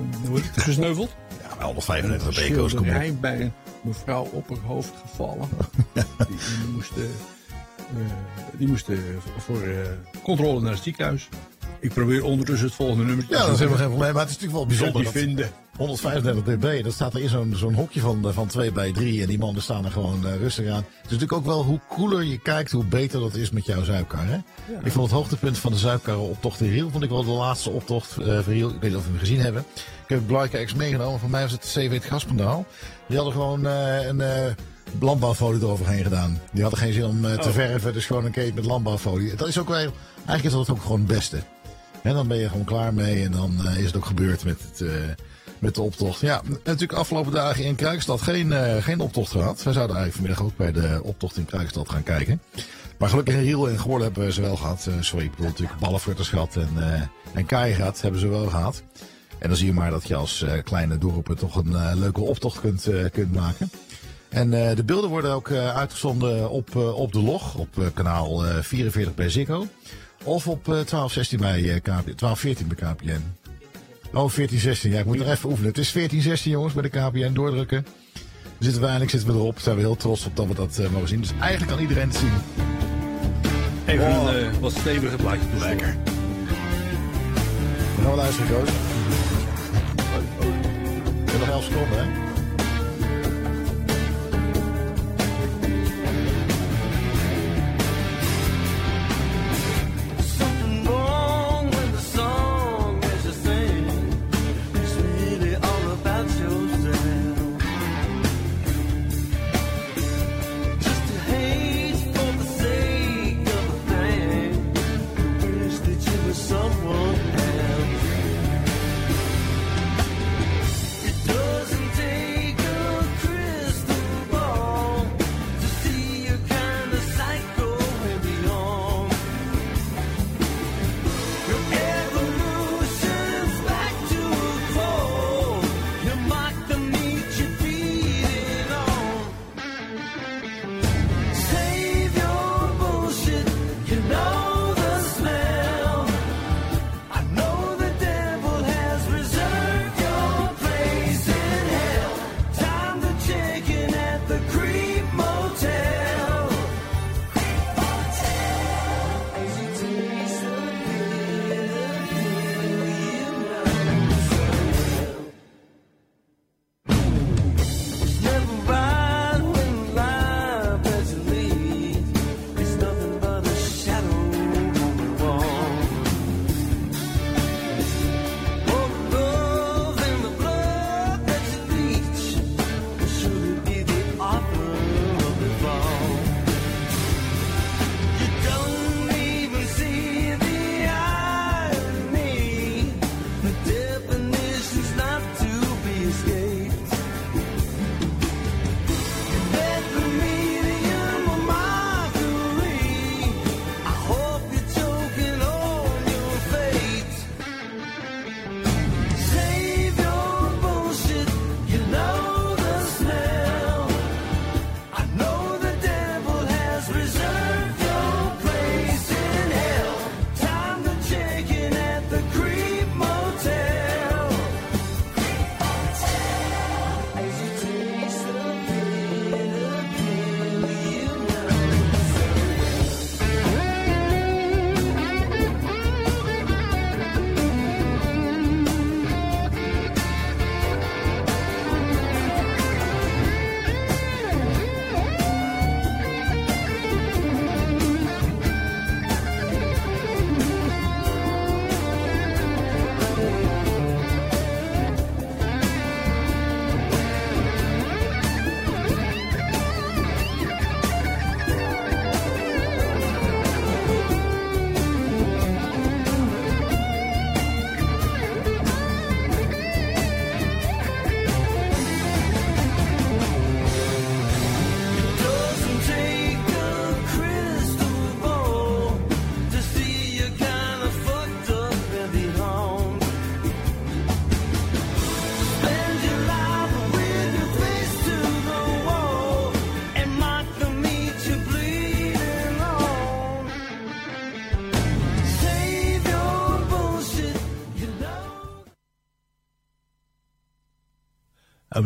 gesneuveld. Ja, 135 dB. Er is bij een mevrouw op haar hoofd gevallen. die, die moest die moest eh, voor eh, controle naar het ziekenhuis. Ik probeer ondertussen het volgende nummer Ja, dat is helemaal geen probleem. Maar het is natuurlijk wel bijzonder. die vinden. 135 dB, dat staat er in zo'n zo'n hokje van, van 2 bij 3 en die mannen staan er gewoon eh, rustig aan. Het is natuurlijk ook wel hoe cooler je kijkt, hoe beter dat is met jouw zuipkar. Hè? Ik vond het hoogtepunt van de zuipkarrenoptocht in Riel, vond ik wel de laatste optocht eh van Riel. Ik weet niet of we hem gezien hebben. Ik heb Blaike X meegenomen, voor mij was het CV het Gaspendaal. Die hadden gewoon eh, een eh, landbouwfolie eroverheen gedaan. Die hadden geen zin om eh, te Oh. verven, dus gewoon een keet met landbouwfolie. Dat is ook wel, eigenlijk is dat ook gewoon het beste. En dan ben je gewoon klaar mee en dan eh, is het ook gebeurd met, het, eh, met de optocht. Ja, natuurlijk afgelopen dagen in Kruikstad geen, geen optocht gehad. Wij zouden eigenlijk vanmiddag ook bij de optocht in Kruikstad gaan kijken. Maar gelukkig in Riel en Goorlen hebben we ze wel gehad. Eh, sorry, ik bedoel natuurlijk Ballenfrutters gehad en, en Kaaiengat hebben ze wel gehad. En dan zie je maar dat je als kleine dorpen toch een leuke optocht kunt, kunt maken. En eh, de beelden worden ook eh, uitgezonden op, eh, op de log, op kanaal eh, 44 bij Ziggo. Of op eh 1216 bij eh, KP, 1214 bij KPN. Oh, 1416. Ja, ik moet nog even oefenen. Het is 1416 jongens bij de KPN. Doordrukken. Dan zitten we eindelijk zitten we erop. Zijn we heel trots op dat we dat mogen zien. Dus eigenlijk kan iedereen het zien. Even Oh. een wat steviger plaatje. Lekker. We gaan we luisteren, Koos. We hebben nog 11 seconden, hè?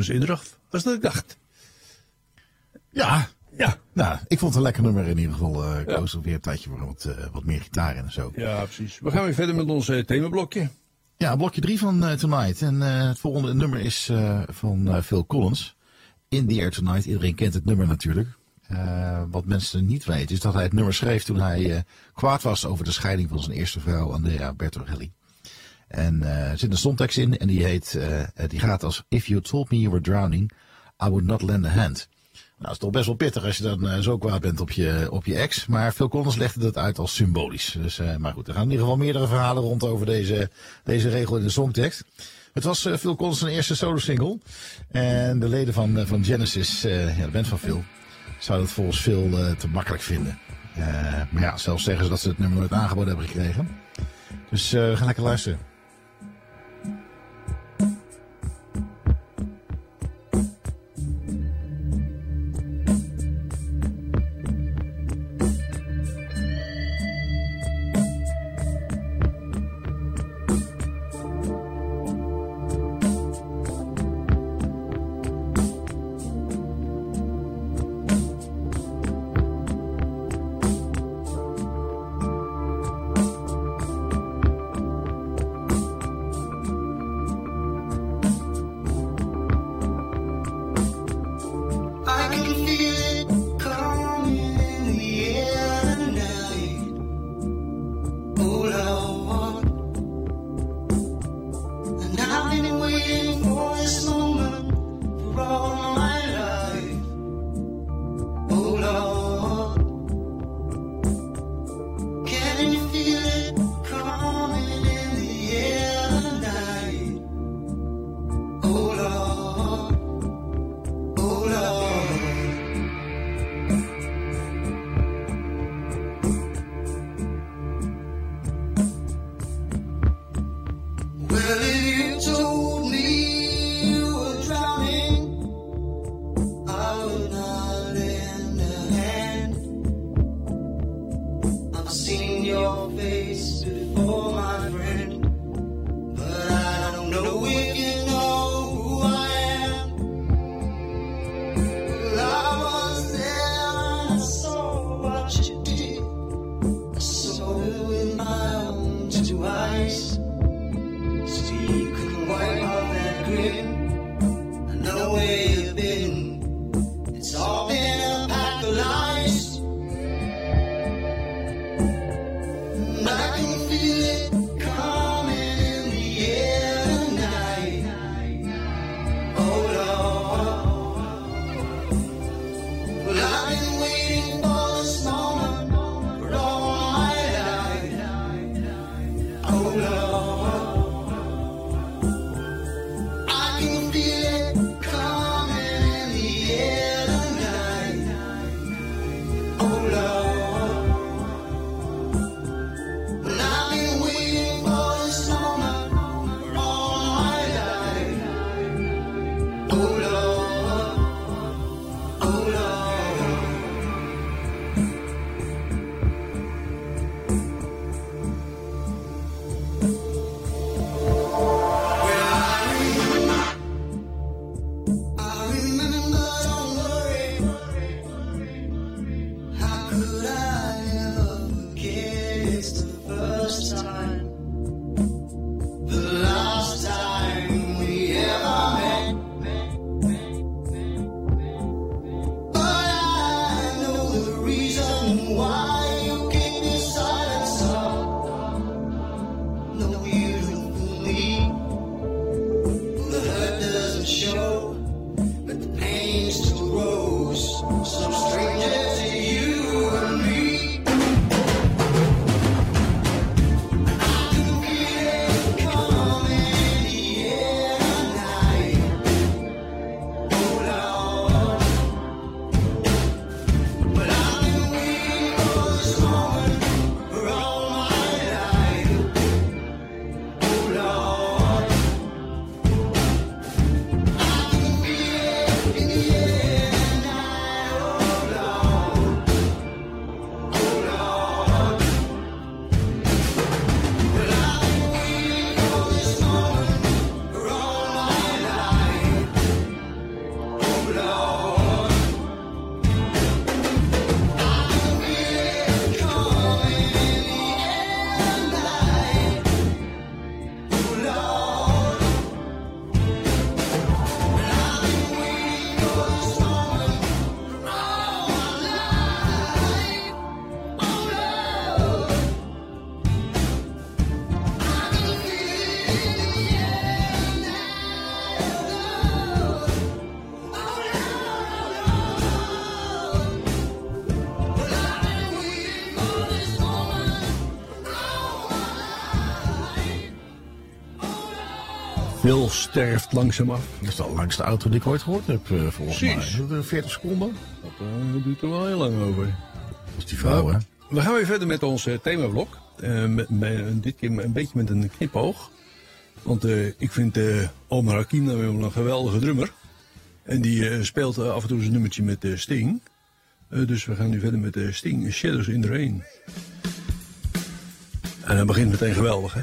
Indracht als dat ik dacht. Ja. Ja. Nou, ik vond het een lekker nummer in ieder geval. koos er weer een tijdje voor wat, eh, wat meer gitaar en zo. Ja, precies. We gaan weer verder met ons eh, themablokje. Ja, blokje 3 van eh, Tonight. En het volgende nummer is van Phil Collins. In the Air Tonight. Iedereen kent het nummer natuurlijk. Wat mensen niet weten is dat hij het nummer schreef toen hij kwaad was over de scheiding van zijn eerste vrouw Andrea Bertorelli. En eh, er zit een songtekst in en die, heet, eh, die gaat als If you told me you were drowning, I would not lend a hand. Nou, dat is toch best wel pittig als je dan eh, zo kwaad bent op je, op je ex. Maar Phil Collins legde dat uit als symbolisch. Dus, eh, maar goed, er gaan in ieder geval meerdere verhalen rond over deze, deze regel in de songtekst. Het was eh, Phil Collins eerste solo-single. En de leden van, eh, van Genesis, eh, ja, de band van Phil, zouden het volgens Phil eh, te makkelijk vinden. Eh, maar ja, zelfs zeggen ze dat ze het nummer nooit aangeboden hebben gekregen. Dus eh, we gaan lekker luisteren. sterft langzaam af. Dat is de langste auto die ik ooit gehoord heb, uh, volgens Precies. mij. Eh, 40 seconden. Dat eh, duurt er wel heel lang over. Dat is die vrouw, nou, hè? We gaan weer verder met onze themablok. Met, dit keer een beetje met een knipoog. Want ik vind Omar Hakim nou een geweldige drummer. En die speelt af en toe zijn nummertje met Sting. dus we gaan nu verder met Sting, Shadows in the Rain. En dat begint meteen geweldig, hè?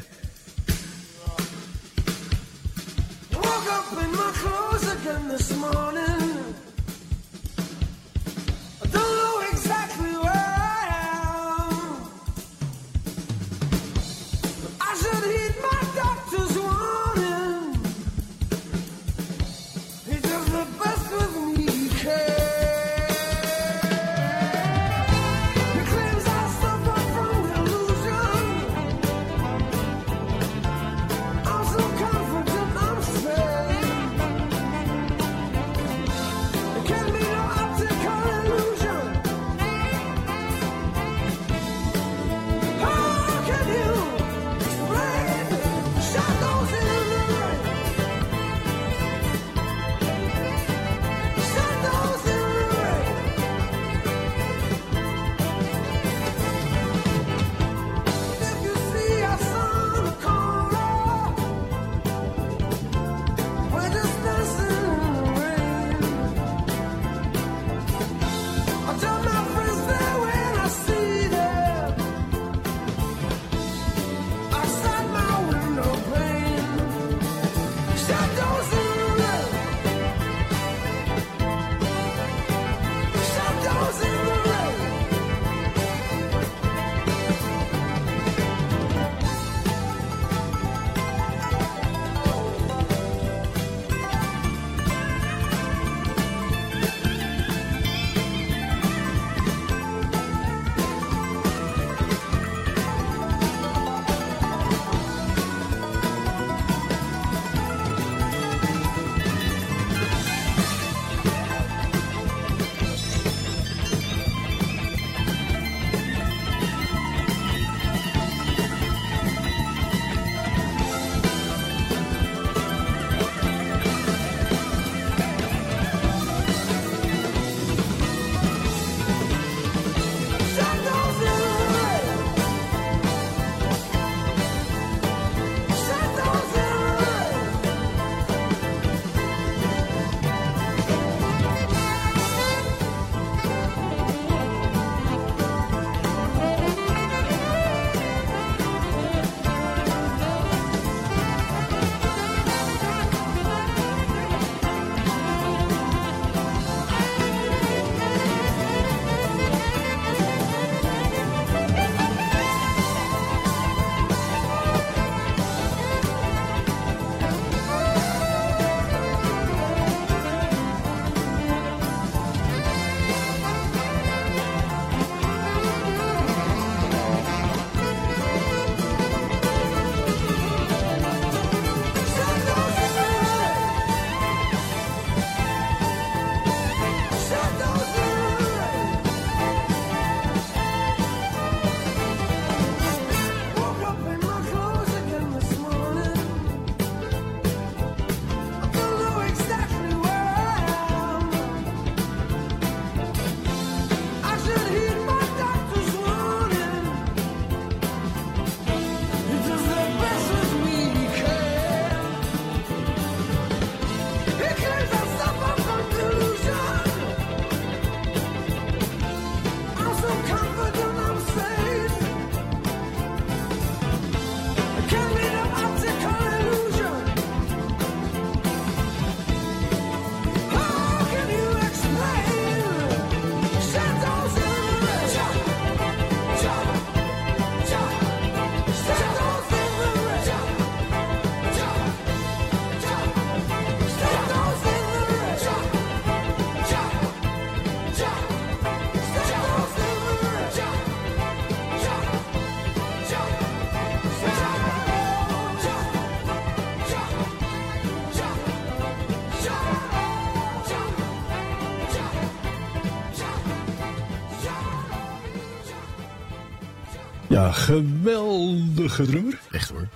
Geweldige drummer. Echt hoor.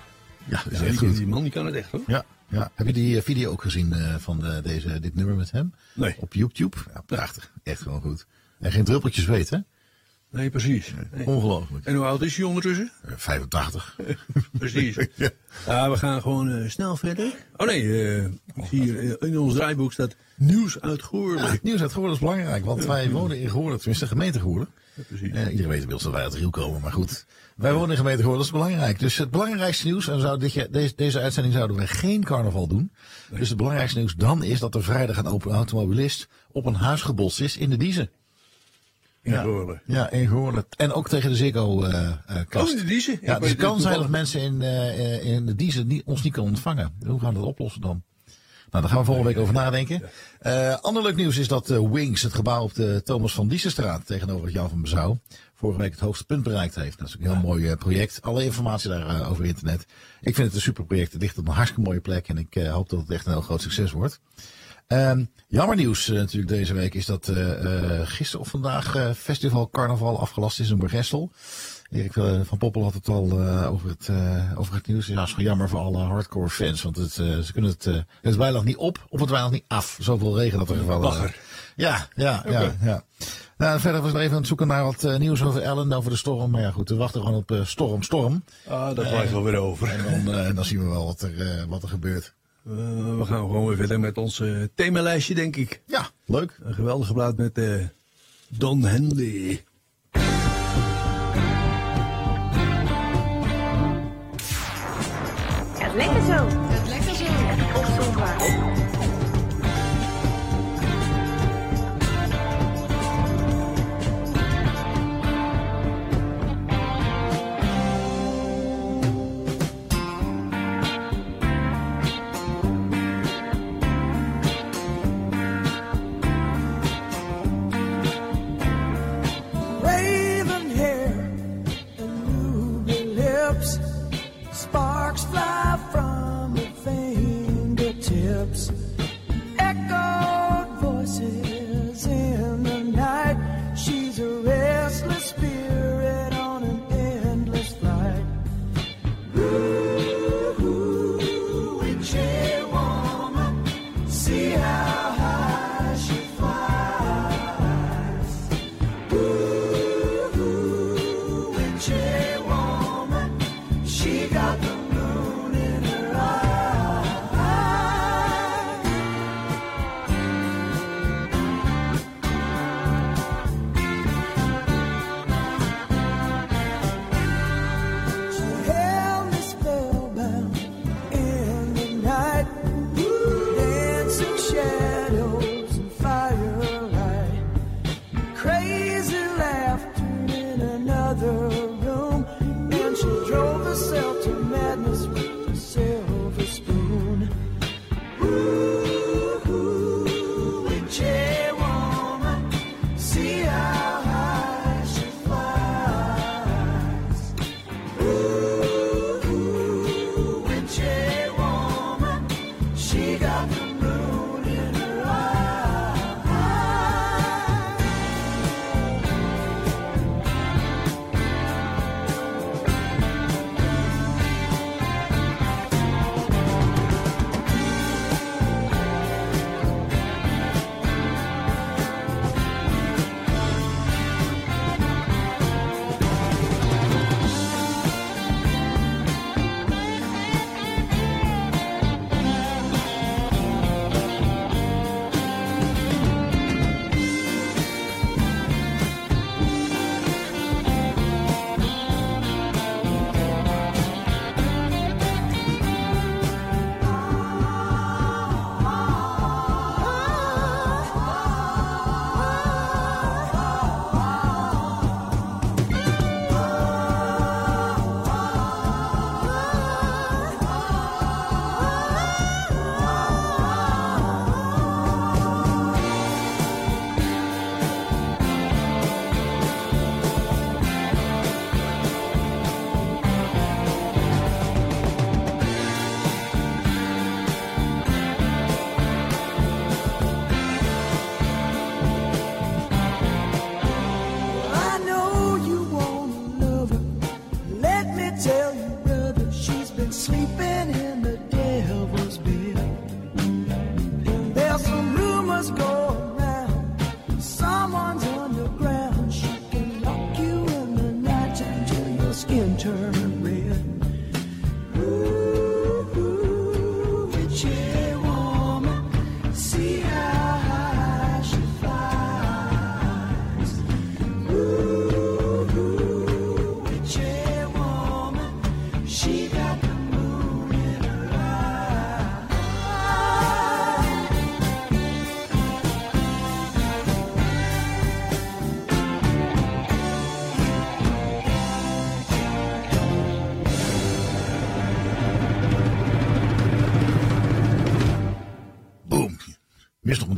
Ja, is echt die, goed. die man die kan het echt hoor. Ja, ja. Heb je die eh, video ook gezien eh, van de, deze, dit nummer met hem? Nee. Op YouTube? Ja, prachtig. Echt gewoon goed. En geen druppeltjes weten, hè? Nee, precies. Nee. Ongelooflijk. En hoe oud is hij ondertussen? Eh, 85. Precies. Ja, we gaan gewoon eh, snel verder. Oh nee, eh, hier eh, in ons draaiboek staat nieuws uit Goorlen. Ja, het nieuws uit Goorlen is belangrijk, want wij wonen in Goorlen, tenminste de gemeente Goorlen. precies. Eh, iedereen weet inmiddels dat wij uit Riel komen, maar goed. Wij wonen in gemeente Goorlen, dat is belangrijk. Dus het belangrijkste nieuws, en dit jaar, deze, deze uitzending zouden we geen carnaval doen. Dus het belangrijkste nieuws dan is dat er vrijdag een open automobilist op een huis gebotst is in de Diezen. In Ja. Goorlen. Ja, in Goorlen. En ook tegen de Ziggo-kast. Oh, in de Diezen? Ik Ja, dus het kan zijn dat mensen in, eh, eh, in de Diezen niet, ons niet kunnen ontvangen. Hoe gaan we dat oplossen dan? Nou, daar gaan we volgende week over nadenken. Eh ander leuk nieuws is dat eh, Wings, het gebouw op de Thomas van Diesenstraat tegenover het Jan van Bezouw, vorige week het hoogste punt bereikt heeft. Dat is een heel mooi eh, project. Alle informatie daar eh, over internet. Ik vind het een super project. Het ligt op een hartstikke mooie plek en ik eh, hoop dat het echt een heel groot succes wordt. Ehm, jammer nieuws eh, natuurlijk deze week is dat eh eh gisteren of vandaag Festival Carnaval afgelast is in Bergestel. Erik van Poppel had het al over, het, over het nieuws. Ja, het is gewoon jammer voor alle hardcore fans. Want het, ze kunnen het, het weinig niet op of het weinig niet af. Zoveel regen dat er gevallen. Ja, ja, ja, ja. Nou, verder was ik even aan het zoeken naar wat nieuws over Ellen, over de storm. Maar ja, goed, we wachten gewoon op storm, storm. Ah, dat blijft wel weer over. En dan, eh, dan zien we wel wat er, wat er gebeurt. Eh, we gaan gewoon weer verder met ons eh, themalijstje, denk ik. Ja, leuk. Een geweldige plaat met eh, Don Henley. Het lekker zo.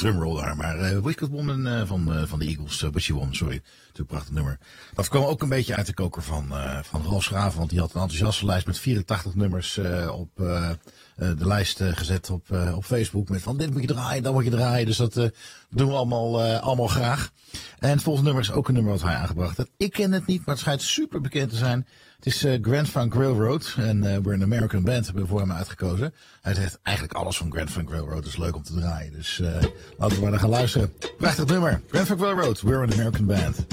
Drumroll maar eh Wicked Woman eh, van, eh, van de Eagles, uh, Woman, sorry. Natuurlijk prachtig nummer. Dat kwam ook een beetje uit de koker van, van Rolf Schraven, want die had een enthousiaste lijst met 84 nummers op de lijst gezet op, op Facebook. Met van dit moet je draaien, dat moet je draaien. Dus dat doen we allemaal, allemaal graag. En het volgende nummer is ook een nummer wat hij aangebracht heeft. Ik ken het niet, maar het schijnt super bekend te zijn. Het is eh, Grand Funk Railroad en eh we're an American band hebben we voor hem uitgekozen. Hij zegt eigenlijk alles van Grand Funk Railroad is leuk om te draaien. Dus eh, laten we maar naar gaan luisteren. Prachtig nummer. Grand Funk Railroad, we're an American band.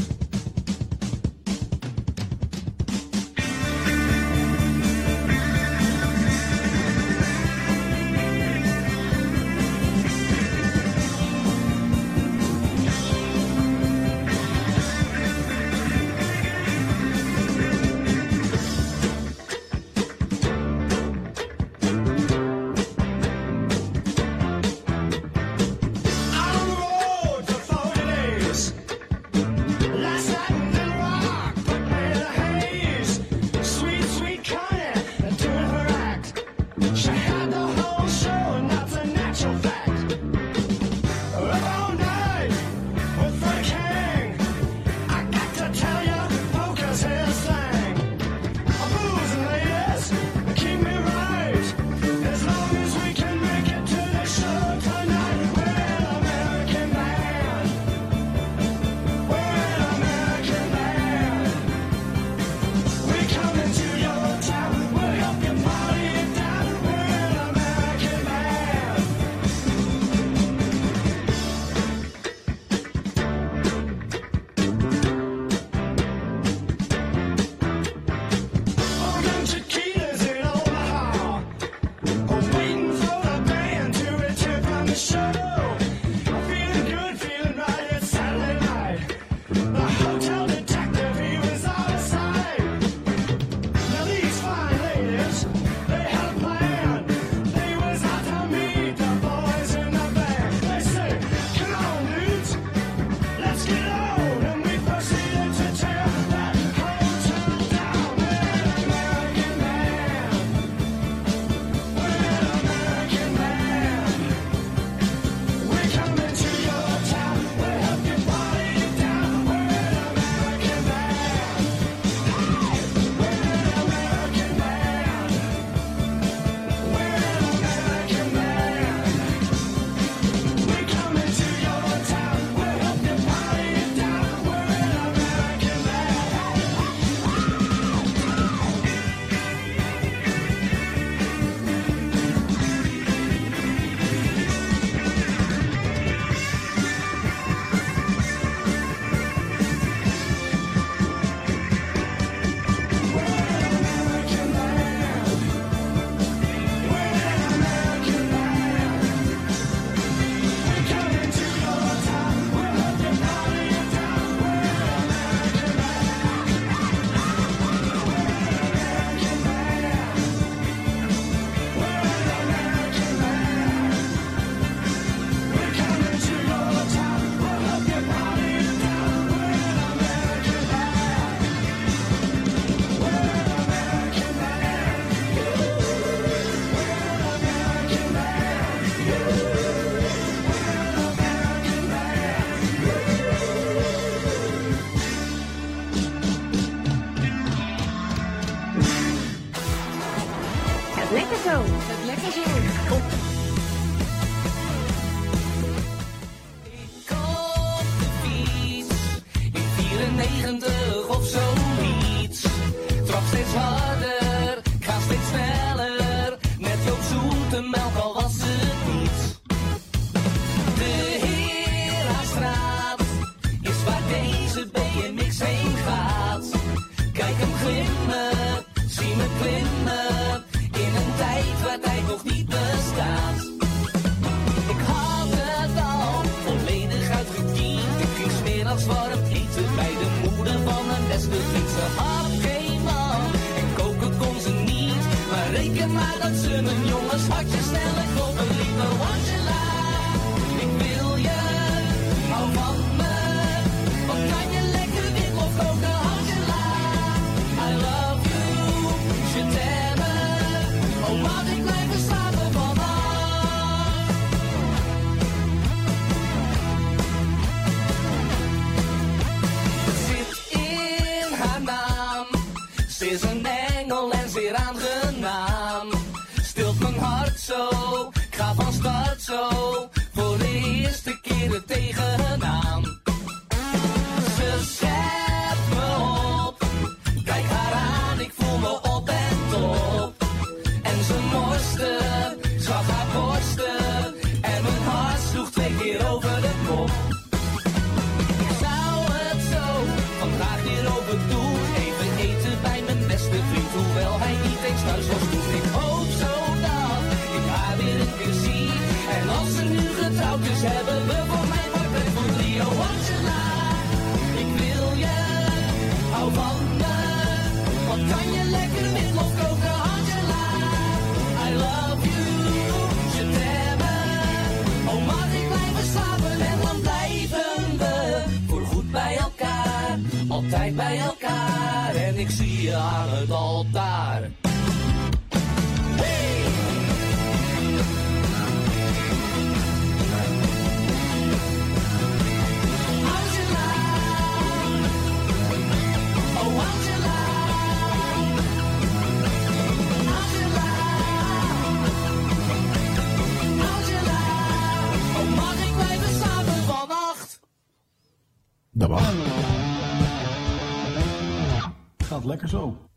Lekker zo.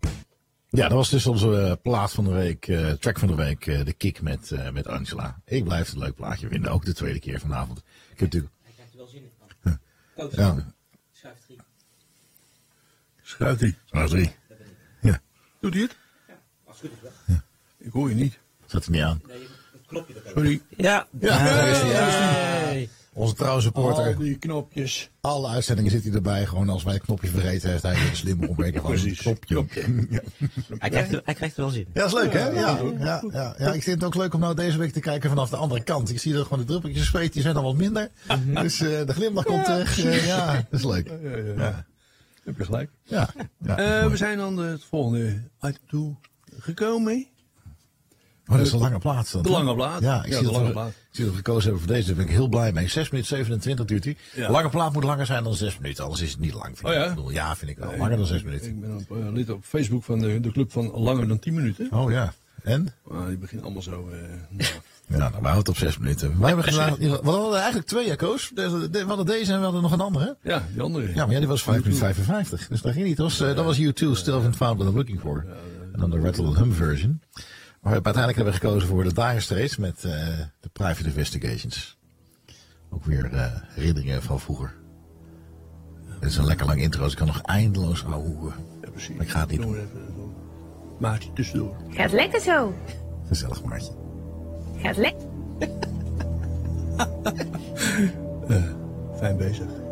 Ja, dat was dus onze eh, plaat van de week, eh, track van de week, eh, de kick met, eh, met Angela. Ik blijf het een leuk plaatje vinden, ook de tweede keer vanavond. Ik heb natuurlijk... Hij krijgt er wel zin in. Koos, Ja, schuif drie. Schuift hij. Schuift hij. Ja. Doet hij het? Als het goed is wel. Ik hoor je niet. Zet er niet aan. Nee, het knopje er Sorry. Ja. Ja. Ja. Onze trouwe supporter. Al die knopjes. Alle uitzendingen zit hij erbij. Gewoon als wij een knopje vergeten heeft, hij een slimme omwerker van een Precies. knopje. Ja. Hij, krijgt er, hij krijgt er wel zin in. Ja, dat is leuk, hè? Ja, ja, ja, ja. Ik vind het ook leuk om nou deze week te kijken vanaf de andere kant. Ik zie dat gewoon de druppeltjes zweet, die zijn dan wat minder. Dus eh, de glimlach komt terug. Eh, ja, dat is leuk. Ja, ja, ja. Ja, Heb je gelijk. ja. ja. Eh, we zijn aan het volgende item toe gekomen. Oh, dat is een lange plaats dan. De lange plaat. Ja, ik Ja, zie, de lange we, plaat. We gekozen hebben voor deze. Daar ben ik heel blij mee. 6 minuten 27 duurt hij. Ja. Lange plaat moet langer zijn dan 6 minuten. Anders is het niet lang. Vind Oh ja? Ik bedoel, ja, vind ik wel. Langer dan 6 minuten. Ik ben op, eh, lid op Facebook van de, de club van langer dan 10 minuten. Oh ja. En? Maar die beginnen allemaal zo. eh, nou. Ja, nou, houden het op 6 minuten. Wij hebben gedaan, we hadden eigenlijk twee, ja, Koos. We hadden deze en we hadden nog een andere. Ja, die andere. Ja, maar ja, die was 5 minuten 55. Dus daar ging niet. Dat was, eh, dat was U2, Still Haven't Found What I'm Looking For. En dan de Rattle Hum version. Maar uiteindelijk hebben we gekozen voor de Dire Straits met eh, de Private Investigations. Ook weer eh, herinneringen van vroeger. Het is een lekker lang intro, dus ik kan nog eindeloos ouwe. Ja, precies. Maar ik ga het niet Doen even zo. Maartje tussendoor. Gaat lekker zo. Gezellig Maartje. Gaat lekker. Fijn bezig.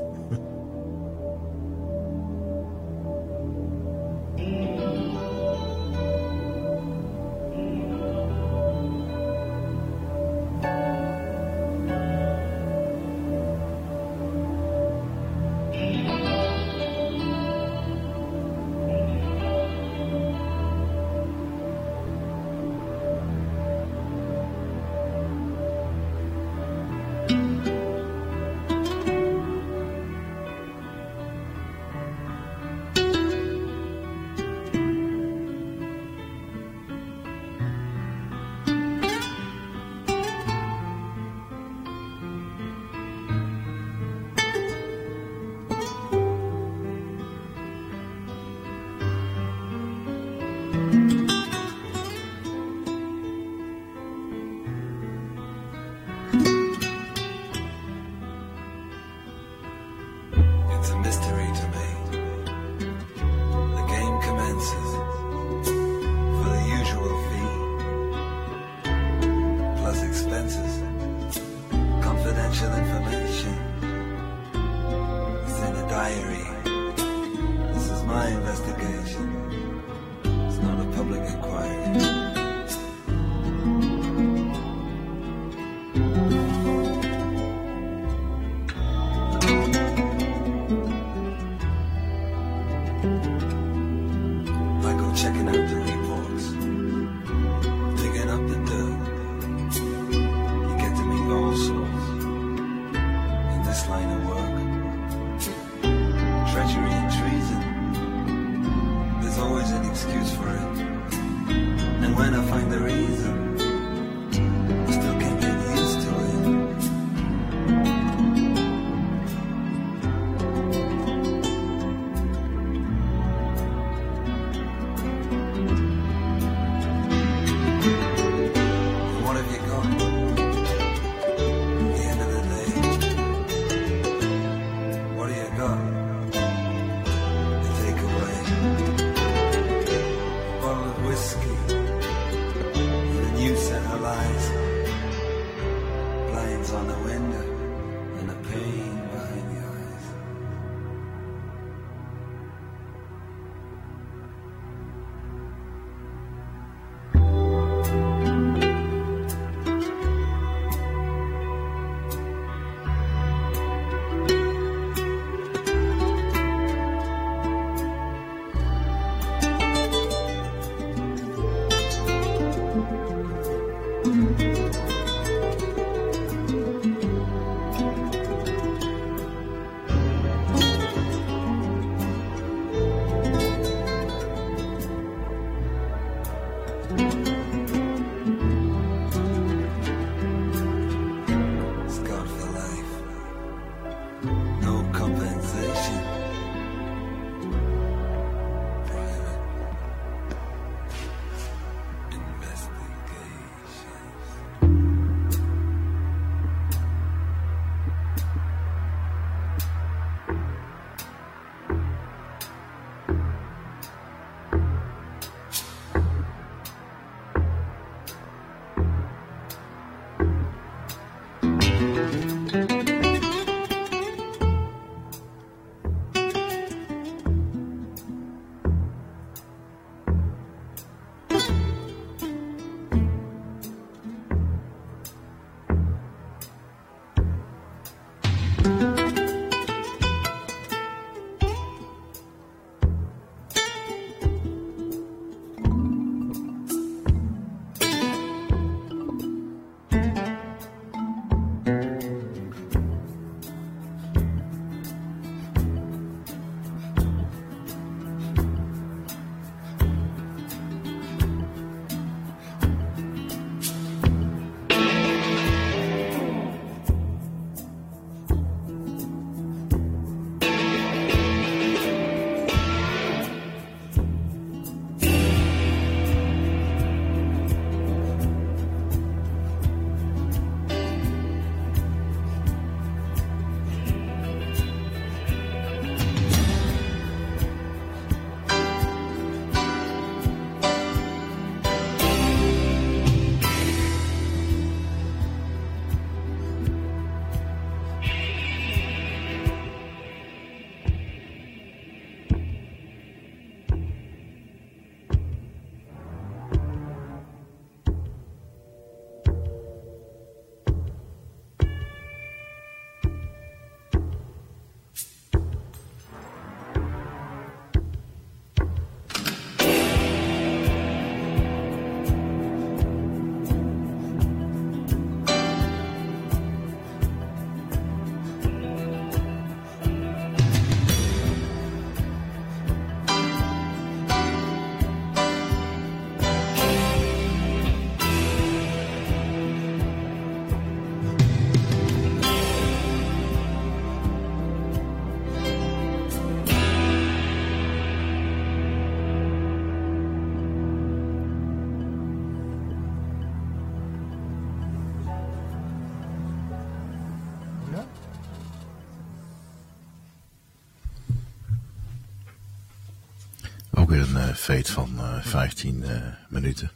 Feit van eh 15 eh, minuten.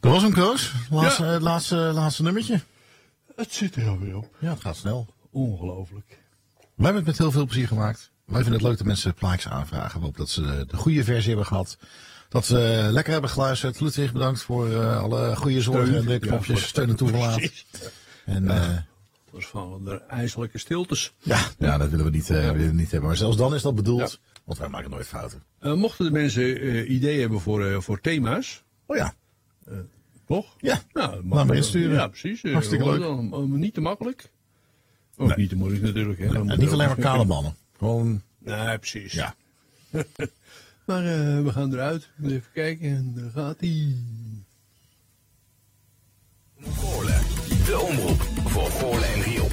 Dat was hem, Koos. Laatste, eh, laatste, laatste nummertje. Het zit er alweer op. Ja, het gaat snel. Ongelooflijk. Wij hebben het met heel veel plezier gemaakt. Wij vinden het leuk dat mensen plaatjes aanvragen. We hopen dat ze de, de goede versie hebben gehad. Dat ze lekker hebben geluisterd. Ludwig, bedankt voor eh, alle goede zorgen en de Ja, knopjes. voor- steun en. Precies. En, Ja. eh, Dat is van de ijselijke stiltes. ja, ja, dat willen we niet, eh, willen we niet hebben. Maar zelfs dan is dat bedoeld. Want wij maken nooit fouten. Eh, mochten de mensen eh, ideeën hebben voor, eh, voor thema's. Oh ja. toch? Ja. Nou, mag me insturen. Ja, precies. Hartstikke leuk. Niet te makkelijk. Ook niet te moeilijk natuurlijk. Hè. Niet alleen maar kale mannen. Gewoon. Nee, precies. Ja. maar we gaan eruit. Even kijken. En daar gaat ie. De omroep voor Goorle en Riel.